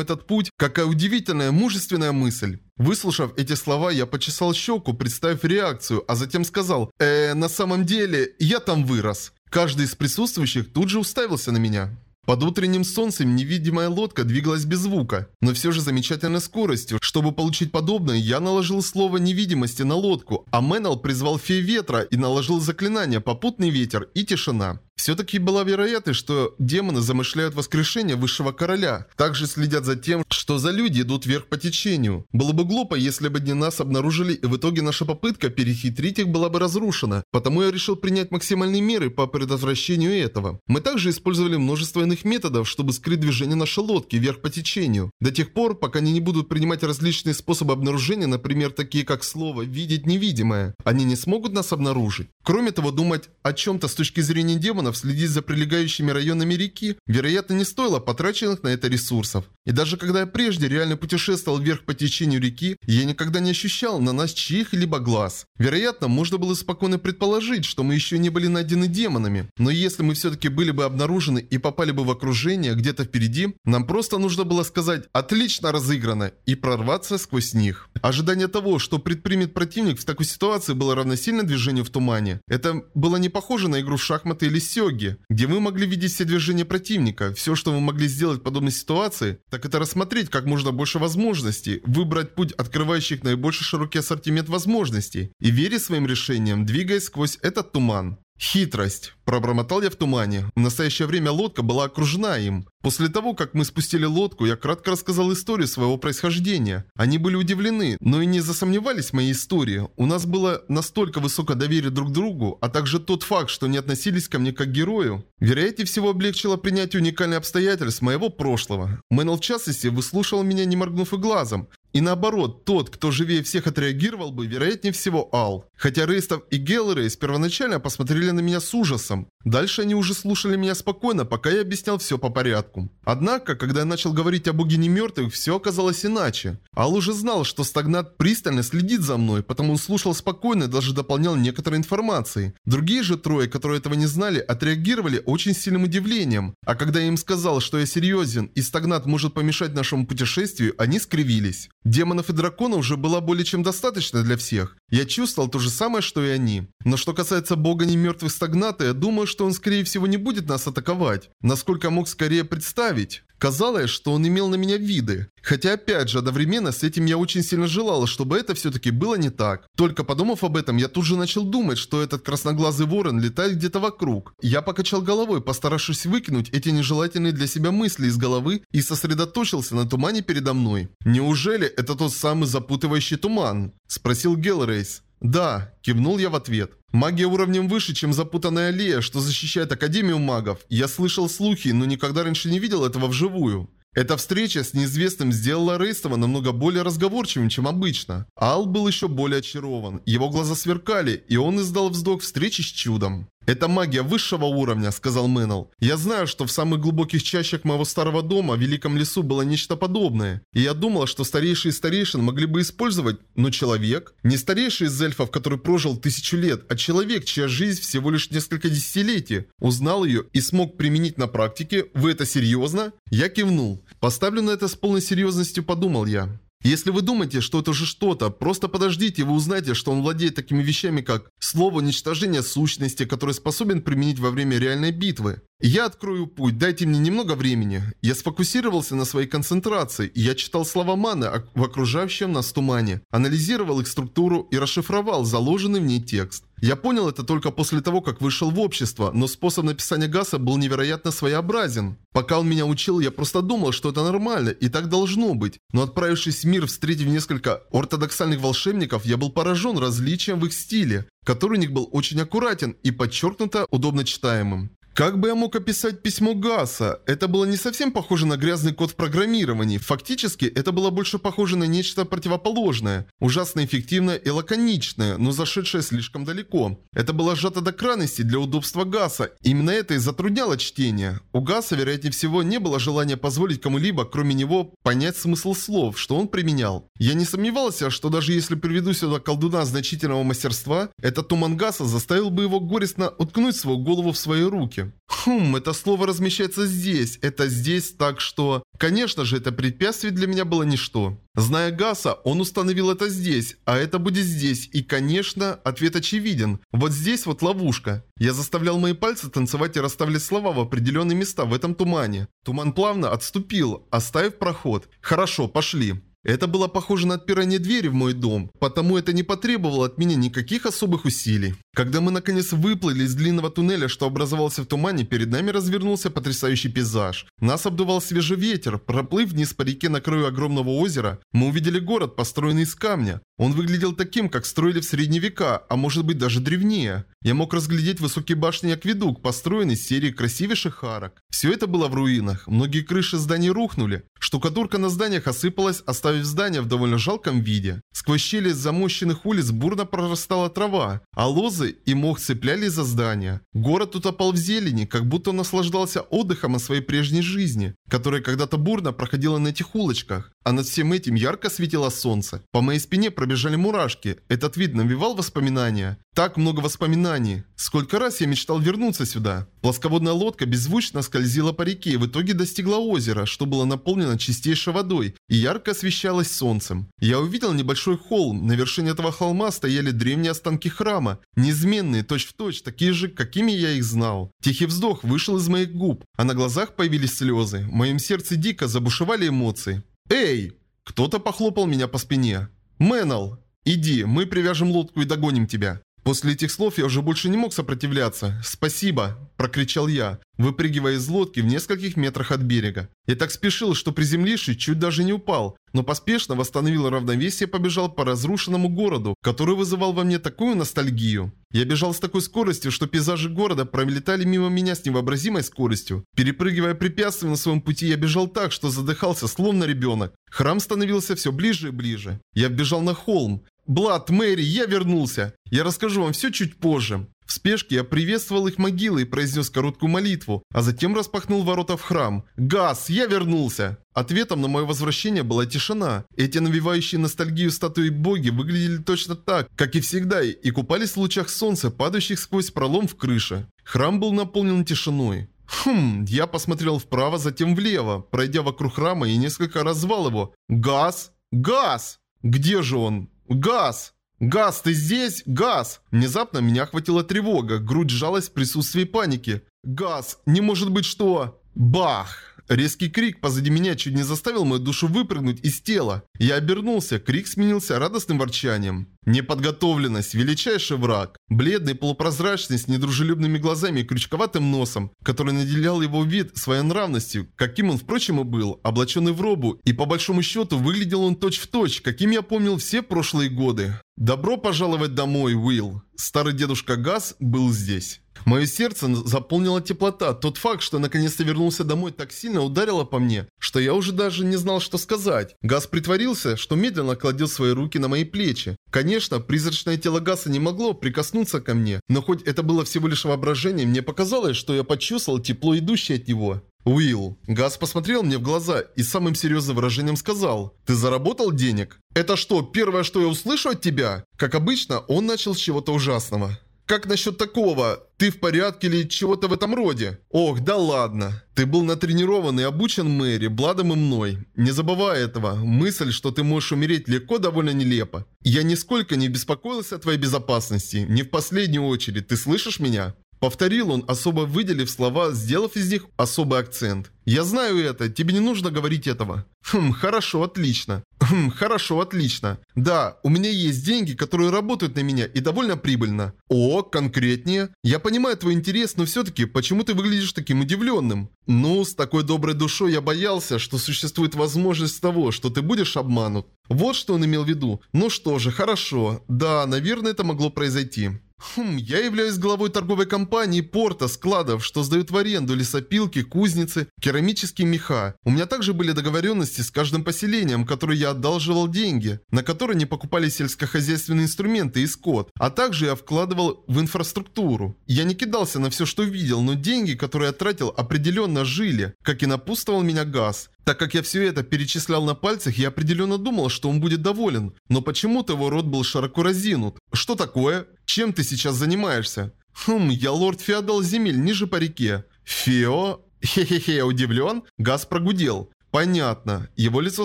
этот путь, какая удивительная, мужественная мысль. Выслушав эти слова, я почесал щеку, представив реакцию, а затем сказал, «Э, на самом деле, я там вырос». Каждый из присутствующих тут же уставился на меня. Под утренним солнцем невидимая лодка двигалась без звука, но все же замечательной скоростью. Чтобы получить подобное, я наложил слово невидимости на лодку, а Мэннел призвал фей ветра и наложил заклинание «Попутный ветер» и «Тишина». Все-таки была вероятность, что демоны замышляют воскрешение высшего короля. Также следят за тем, что за люди идут вверх по течению. Было бы глупо, если бы не нас обнаружили, и в итоге наша попытка перехитрить их была бы разрушена. Потому я решил принять максимальные меры по предотвращению этого. Мы также использовали множество иных методов, чтобы скрыть движение нашей лодки вверх по течению. До тех пор, пока они не будут принимать различные способы обнаружения, например, такие как слово «видеть невидимое», они не смогут нас обнаружить. Кроме того, думать о чем-то с точки зрения демонов, следить за прилегающими районами реки, вероятно, не стоило потраченных на это ресурсов. И даже когда я прежде реально путешествовал вверх по течению реки, я никогда не ощущал на нас чьих-либо глаз. Вероятно, можно было спокойно предположить, что мы еще не были найдены демонами. Но если мы все-таки были бы обнаружены и попали бы в окружение где-то впереди, нам просто нужно было сказать «отлично разыграно» и прорваться сквозь них. Ожидание того, что предпримет противник в такой ситуации было равносильно движению в тумане. Это было не похоже на игру в шахматы или сёги, где вы могли видеть все движения противника. Все, что вы могли сделать в подобной ситуации, так это рассмотреть как можно больше возможностей, выбрать путь, открывающий наибольший широкий ассортимент возможностей, и верить своим решениям, двигаясь сквозь этот туман. Хитрость. Пробормотал я в тумане. В настоящее время лодка была окружена им. После того, как мы спустили лодку, я кратко рассказал историю своего происхождения. Они были удивлены, но и не засомневались в моей истории. У нас было настолько высокое доверие друг к другу, а также тот факт, что они относились ко мне как к герою. Вероятнее всего облегчило принятие уникальных обстоятельств моего прошлого. Мэннел в частности выслушал меня не моргнув и глазом. И наоборот, тот, кто живее всех отреагировал бы, вероятнее всего Ал. Хотя Рейстов и Геллерейс первоначально посмотрели на меня с ужасом. Дальше они уже слушали меня спокойно, пока я объяснял все по порядку. Однако, когда я начал говорить о боге немертвых, все оказалось иначе. Ал уже знал, что Стагнат пристально следит за мной, потому он слушал спокойно и даже дополнял некоторой информацией. Другие же трое, которые этого не знали, отреагировали очень сильным удивлением. А когда я им сказал, что я серьезен и Стагнат может помешать нашему путешествию, они скривились. Демонов и драконов уже было более чем достаточно для всех. Я чувствовал то же самое, что и они. Но что касается бога немертвых стагната, я думаю, что он скорее всего не будет нас атаковать. Насколько мог скорее представить. Казалось, что он имел на меня виды. Хотя опять же, одновременно с этим я очень сильно желал, чтобы это все-таки было не так. Только подумав об этом, я тут же начал думать, что этот красноглазый ворон летает где-то вокруг. Я покачал головой, постаравшись выкинуть эти нежелательные для себя мысли из головы и сосредоточился на тумане передо мной. «Неужели это тот самый запутывающий туман?» – спросил Гелрейс. «Да», – кивнул я в ответ. «Магия уровнем выше, чем запутанная аллея, что защищает Академию магов. Я слышал слухи, но никогда раньше не видел этого вживую». Эта встреча с неизвестным сделала Рейстова намного более разговорчивым, чем обычно. Ал был еще более очарован. Его глаза сверкали, и он издал вздох встречи с чудом. «Это магия высшего уровня», — сказал Мэннел. «Я знаю, что в самых глубоких чащах моего старого дома в Великом лесу было нечто подобное. И я думал, что старейшие из старейшин могли бы использовать, но человек? Не старейший из эльфов, который прожил тысячу лет, а человек, чья жизнь всего лишь несколько десятилетий, узнал ее и смог применить на практике? Вы это серьезно?» Я кивнул. «Поставлю на это с полной серьезностью», — подумал я. Если вы думаете, что это же что-то, просто подождите, вы узнаете, что он владеет такими вещами, как слово уничтожения сущности, которое способен применить во время реальной битвы. Я открою путь, дайте мне немного времени. Я сфокусировался на своей концентрации, и я читал слова маны в окружающем нас тумане, анализировал их структуру и расшифровал заложенный в ней текст. Я понял это только после того, как вышел в общество, но способ написания Гаса был невероятно своеобразен. Пока он меня учил, я просто думал, что это нормально и так должно быть. Но отправившись в мир, встретив несколько ортодоксальных волшебников, я был поражен различием в их стиле, который у них был очень аккуратен и подчеркнуто удобно читаемым. Как бы я мог описать письмо Гаса? Это было не совсем похоже на грязный код в программировании. Фактически, это было больше похоже на нечто противоположное. Ужасно эффективное и лаконичное, но зашедшее слишком далеко. Это было сжато до крайности для удобства Гаса. Именно это и затрудняло чтение. У Гаса, вероятнее всего, не было желания позволить кому-либо, кроме него, понять смысл слов, что он применял. Я не сомневался, что даже если приведу сюда колдуна значительного мастерства, этот туман Гаса заставил бы его горестно уткнуть свою голову в свои руки. Хм, это слово размещается здесь, это здесь, так что... Конечно же, это препятствие для меня было ничто. Зная Гаса, он установил это здесь, а это будет здесь, и, конечно, ответ очевиден. Вот здесь вот ловушка. Я заставлял мои пальцы танцевать и расставлять слова в определенные места в этом тумане. Туман плавно отступил, оставив проход. Хорошо, пошли. Это было похоже на отпирание двери в мой дом, потому это не потребовало от меня никаких особых усилий. Когда мы наконец выплыли из длинного туннеля, что образовался в тумане, перед нами развернулся потрясающий пейзаж. Нас обдувал свежий ветер. Проплыв вниз по реке на краю огромного озера, мы увидели город, построенный из камня. Он выглядел таким, как строили в средние века, а может быть даже древнее. Я мог разглядеть высокие башни акведук, построенный из серии красивейших арок. Все это было в руинах. Многие крыши зданий рухнули. Штукатурка на зданиях осыпалась, оставив здания в довольно жалком виде. Сквозь щели замощенных улиц бурно прорастала трава, а лозы и мох цеплялись за здания. Город утопал в зелени, как будто он наслаждался отдыхом от своей прежней жизни, которая когда-то бурно проходила на этих улочках. А над всем этим ярко светило солнце. По моей спине пробежали мурашки. Этот вид навевал воспоминания. Так много воспоминаний. Сколько раз я мечтал вернуться сюда. Плосководная лодка беззвучно скользила по реке и в итоге достигла озера, что было наполнено чистейшей водой и ярко освещалось солнцем. Я увидел небольшой холм. На вершине этого холма стояли древние останки храма, неизменные, точь-в-точь, точь, такие же, какими я их знал. Тихий вздох вышел из моих губ, а на глазах появились слезы. В моем сердце дико забушевали эмоции. «Эй!» Кто-то похлопал меня по спине. «Мэннел, иди, мы привяжем лодку и догоним тебя». После этих слов я уже больше не мог сопротивляться. «Спасибо!» – прокричал я, выпрыгивая из лодки в нескольких метрах от берега. Я так спешил, что приземлившись, чуть даже не упал, но поспешно восстановил равновесие и побежал по разрушенному городу, который вызывал во мне такую ностальгию. Я бежал с такой скоростью, что пейзажи города пролетали мимо меня с невообразимой скоростью. Перепрыгивая препятствия на своем пути, я бежал так, что задыхался, словно ребенок. Храм становился все ближе и ближе. Я бежал на холм. Блад, Мэри, я вернулся. Я расскажу вам все чуть позже. В спешке я приветствовал их могилы и произнес короткую молитву, а затем распахнул ворота в храм. «Газ, я вернулся!» Ответом на мое возвращение была тишина. Эти навевающие ностальгию статуи боги выглядели точно так, как и всегда, и купались в лучах солнца, падающих сквозь пролом в крыше. Храм был наполнен тишиной. Хм, я посмотрел вправо, затем влево, пройдя вокруг храма и несколько раз звал его. «Газ! Газ! Где же он?» «Газ! Газ, ты здесь? Газ!» Внезапно меня охватила тревога, грудь сжалась в присутствии паники. «Газ! Не может быть что...» Бах! Резкий крик позади меня чуть не заставил мою душу выпрыгнуть из тела. Я обернулся, крик сменился радостным ворчанием. Неподготовленность – величайший враг. Бледный, полупрозрачный, с недружелюбными глазами и крючковатым носом, который наделял его вид своей нравностью, каким он, впрочем, и был, облаченный в робу, и по большому счету выглядел он точь-в-точь, точь, каким я помнил все прошлые годы. «Добро пожаловать домой, Уилл!» Старый дедушка Газ был здесь. Мое сердце заполнило теплота. Тот факт, что наконец-то вернулся домой, так сильно ударило по мне, что я уже даже не знал, что сказать. Газ притворился, что медленно кладет свои руки на мои плечи. Конечно, призрачное тело Гаса не могло прикоснуться ко мне, но хоть это было всего лишь воображение, мне показалось, что я почувствовал тепло, идущее от него. Уилл. Газ посмотрел мне в глаза и самым серьезным выражением сказал, «Ты заработал денег?» «Это что, первое, что я услышу от тебя?» Как обычно, он начал с чего-то ужасного. Как насчет такого? Ты в порядке или чего-то в этом роде? Ох, да ладно. Ты был натренирован и обучен Мэри, Бладом и мной. Не забывай этого. Мысль, что ты можешь умереть легко, довольно нелепа. Я нисколько не беспокоился о твоей безопасности. Не в последнюю очередь. Ты слышишь меня? Повторил он, особо выделив слова, сделав из них особый акцент. «Я знаю это, тебе не нужно говорить этого». «Хм, хорошо, отлично». «Хм, хорошо, отлично. Да, у меня есть деньги, которые работают на меня и довольно прибыльно». «О, конкретнее. Я понимаю твой интерес, но все-таки, почему ты выглядишь таким удивленным?» «Ну, с такой доброй душой я боялся, что существует возможность того, что ты будешь обманут». Вот что он имел в виду. Ну что же, хорошо. Да, наверное, это могло произойти. Хм, я являюсь главой торговой компании порта, складов, что сдают в аренду лесопилки, кузницы, керамические меха. У меня также были договоренности с каждым поселением, которое я одалживал деньги, на которые не покупали сельскохозяйственные инструменты и скот, а также я вкладывал в инфраструктуру. Я не кидался на все, что видел, но деньги, которые я тратил, определенно жили, как и напутствовал меня газ. Так как я все это перечислял на пальцах, я определенно думал, что он будет доволен. Но почему-то его рот был широко разинут. Что такое? Чем ты сейчас занимаешься? Хм, я лорд-феодал земель ниже по реке. Фео? Хе-хе-хе, удивлен? Газ прогудел. Понятно. Его лицо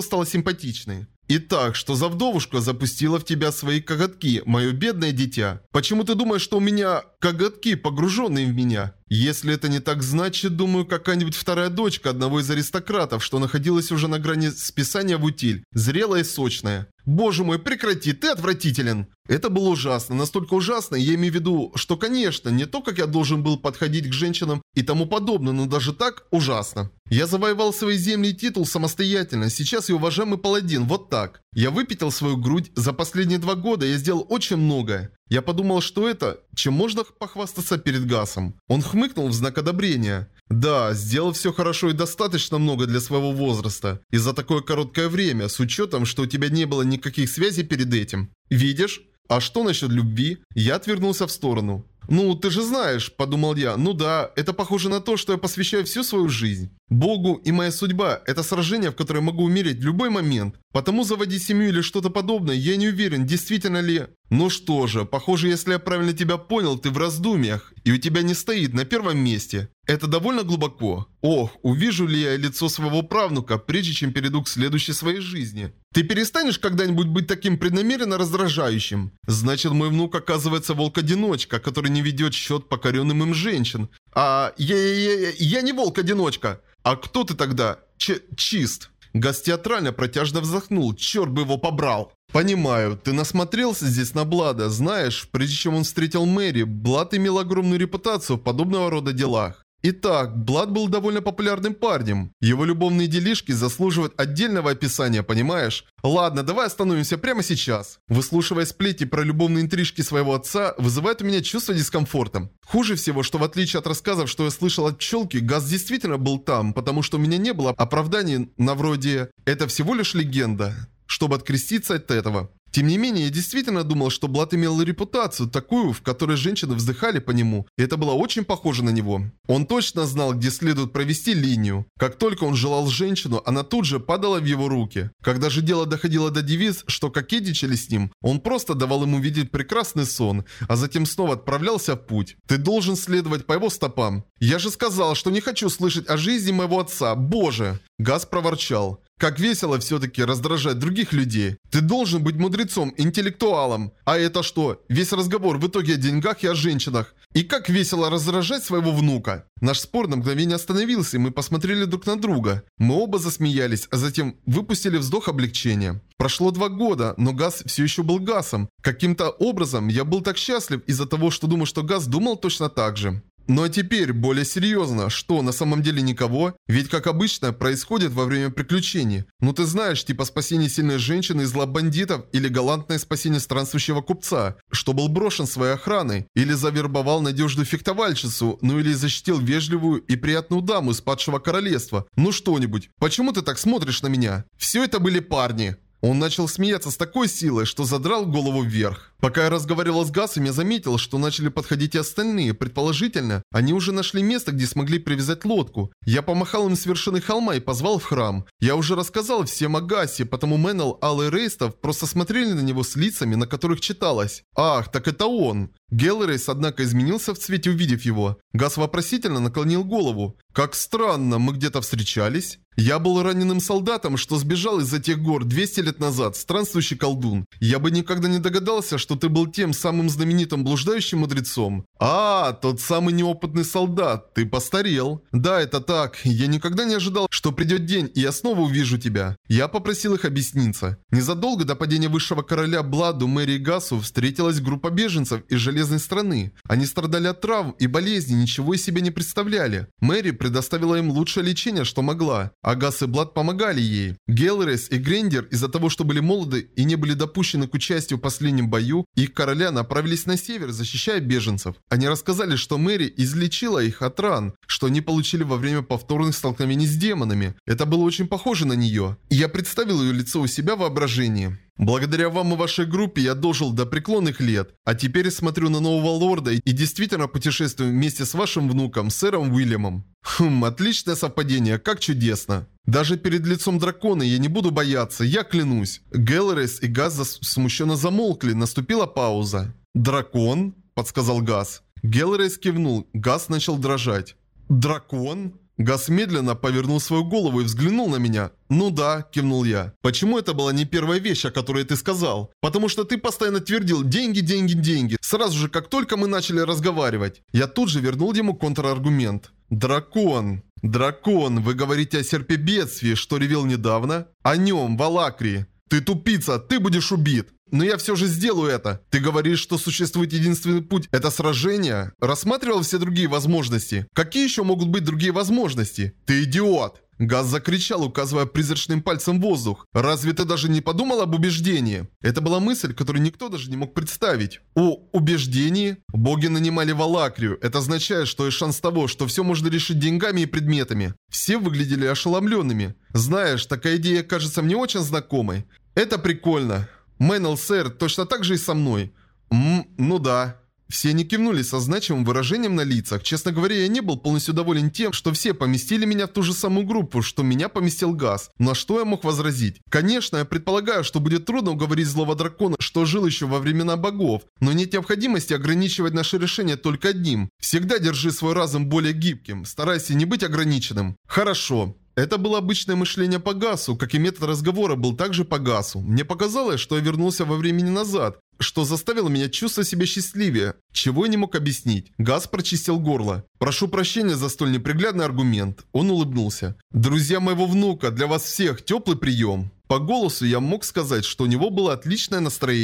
стало симпатичной. Итак, что за вдовушка запустила в тебя свои коготки, мое бедное дитя? Почему ты думаешь, что у меня... коготки, погруженные в меня. Если это не так, значит, думаю, какая-нибудь вторая дочка одного из аристократов, что находилась уже на грани списания в утиль, зрелая и сочная. Боже мой, прекрати, ты отвратителен. Это было ужасно, настолько ужасно, я имею в виду, что, конечно, не то, как я должен был подходить к женщинам и тому подобное, но даже так ужасно. Я завоевал свои земли и титул самостоятельно, сейчас я уважаемый паладин, вот так. Я выпятил свою грудь, за последние два года я сделал очень многое. Я подумал, что это, чем можно похвастаться перед Гасом. Он хмыкнул в знак одобрения. Да, сделал все хорошо и достаточно много для своего возраста. И за такое короткое время, с учетом, что у тебя не было никаких связей перед этим. Видишь? А что насчет любви? Я отвернулся в сторону. «Ну, ты же знаешь», – подумал я, – «ну да, это похоже на то, что я посвящаю всю свою жизнь. Богу и моя судьба – это сражение, в которое могу умереть в любой момент. Потому заводить семью или что-то подобное, я не уверен, действительно ли... Ну что же, похоже, если я правильно тебя понял, ты в раздумьях, и у тебя не стоит на первом месте. Это довольно глубоко. Ох, увижу ли я лицо своего правнука, прежде чем перейду к следующей своей жизни. Ты перестанешь когда-нибудь быть таким преднамеренно раздражающим? Значит, мой внук оказывается волк-одиночка, который не ведет счет покоренным им женщин. А я, я, я, я не волк-одиночка. А кто ты тогда? Ч чист. Газ театрально протяжно вздохнул. Черт бы его побрал. «Понимаю, ты насмотрелся здесь на Блада. Знаешь, прежде чем он встретил Мэри, Блад имел огромную репутацию в подобного рода делах. Итак, Блад был довольно популярным парнем. Его любовные делишки заслуживают отдельного описания, понимаешь? Ладно, давай остановимся прямо сейчас. Выслушивая сплети про любовные интрижки своего отца, вызывает у меня чувство дискомфорта. Хуже всего, что в отличие от рассказов, что я слышал от пчелки, Газ действительно был там, потому что у меня не было оправданий на вроде «это всего лишь легенда» чтобы откреститься от этого. Тем не менее, я действительно думал, что Блад имел репутацию, такую, в которой женщины вздыхали по нему, и это было очень похоже на него. Он точно знал, где следует провести линию. Как только он желал женщину, она тут же падала в его руки. Когда же дело доходило до девиз, что кокетничали с ним, он просто давал ему видеть прекрасный сон, а затем снова отправлялся в путь. Ты должен следовать по его стопам. Я же сказал, что не хочу слышать о жизни моего отца, боже! Газ проворчал. Как весело все-таки раздражать других людей. Ты должен быть мудрецом, интеллектуалом. А это что? Весь разговор в итоге о деньгах и о женщинах. И как весело раздражать своего внука. Наш спор на мгновение остановился, и мы посмотрели друг на друга. Мы оба засмеялись, а затем выпустили вздох облегчения. Прошло два года, но Газ все еще был Газом. Каким-то образом я был так счастлив из-за того, что думал, что Газ думал точно так же. А теперь, более серьезно, что, на самом деле никого? Ведь, как обычно, происходит во время приключений. Ну ты знаешь, типа спасение сильной женщины из лап бандитов или галантное спасение странствующего купца, что был брошен своей охраной, или завербовал надежную фехтовальщицу, ну или защитил вежливую и приятную даму из падшего королевства. Ну что-нибудь. Почему ты так смотришь на меня? Все это были парни. Он начал смеяться с такой силой, что задрал голову вверх. Пока я разговаривал с Гасом, я заметил, что начали подходить и остальные. Предположительно, они уже нашли место, где смогли привязать лодку. Я помахал им с вершины холма и позвал в храм. Я уже рассказал всем о Гасе, потому Мэннел, Алл и Рейстов просто смотрели на него с лицами, на которых читалось. «Ах, так это он!» Геллерейс, однако, изменился в цвете, увидев его. Гас вопросительно наклонил голову. «Как странно, мы где-то встречались?» «Я был раненым солдатом, что сбежал из этих гор 200 лет назад, странствующий колдун. Я бы никогда не догадался, что ты был тем самым знаменитым блуждающим мудрецом. А, тот самый неопытный солдат, ты постарел. Да, это так, я никогда не ожидал, что придет день, и я снова увижу тебя». Я попросил их объясниться. Незадолго до падения высшего короля Бладу, Мэри и Гасу встретилась группа беженцев из Железной страны. Они страдали от травм и болезней, ничего из себя не представляли. Мэри предоставила им лучшее лечение, что могла. А Гас и Блад помогали ей. Гелрес и Грендер из-за того, что были молоды и не были допущены к участию в последнем бою, их короля направились на север, защищая беженцев. Они рассказали, что Мэри излечила их от ран, что они получили во время повторных столкновений с демонами. Это было очень похоже на нее. Я представил ее лицо у себя в воображении. Благодаря вам и вашей группе я дожил до преклонных лет, а теперь смотрю на нового лорда и действительно путешествую вместе с вашим внуком, сэром Уильямом. Хм, отличное совпадение, как чудесно. Даже перед лицом дракона я не буду бояться, я клянусь. Гелрес и Газ смущенно замолкли, наступила пауза. «Дракон?» – подсказал Газ. Гелрес кивнул, Газ начал дрожать. «Дракон?» Газ медленно повернул свою голову и взглянул на меня. «Ну да», – кивнул я. «Почему это была не первая вещь, о которой ты сказал? Потому что ты постоянно твердил «деньги, деньги, деньги», сразу же, как только мы начали разговаривать. Я тут же вернул ему контраргумент. «Дракон». «Дракон, вы говорите о серпе бедствии, что ревел недавно? О нем, в Алакрии. Ты тупица, ты будешь убит. Но я все же сделаю это. Ты говоришь, что существует единственный путь. Это сражение? Рассматривал все другие возможности. Какие еще могут быть другие возможности? Ты идиот. Газ закричал, указывая призрачным пальцем в воздух. «Разве ты даже не подумал об убеждении?» Это была мысль, которую никто даже не мог представить. О убеждении? Боги нанимали Валакрию. Это означает, что есть шанс того, что все можно решить деньгами и предметами. Все выглядели ошеломленными. Знаешь, такая идея кажется мне очень знакомой. Это прикольно. Мэннел, сэр, точно так же и со мной. Ммм, ну да. Все они кивнули со значимым выражением на лицах. Честно говоря, я не был полностью доволен тем, что все поместили меня в ту же самую группу, что меня поместил Газ. На что я мог возразить? Конечно, я предполагаю, что будет трудно уговорить злого дракона, что жил еще во времена богов, но нет необходимости ограничивать наше решение только одним. Всегда держи свой разум более гибким, старайся не быть ограниченным. Хорошо. Это было обычное мышление по Гасу, как и метод разговора был также по Гасу. Мне показалось, что я вернулся во времени назад, что заставило меня чувствовать себя счастливее, чего я не мог объяснить. Газ прочистил горло. «Прошу прощения за столь неприглядный аргумент». Он улыбнулся. «Друзья моего внука, для вас всех теплый прием». По голосу я мог сказать, что у него было отличное настроение.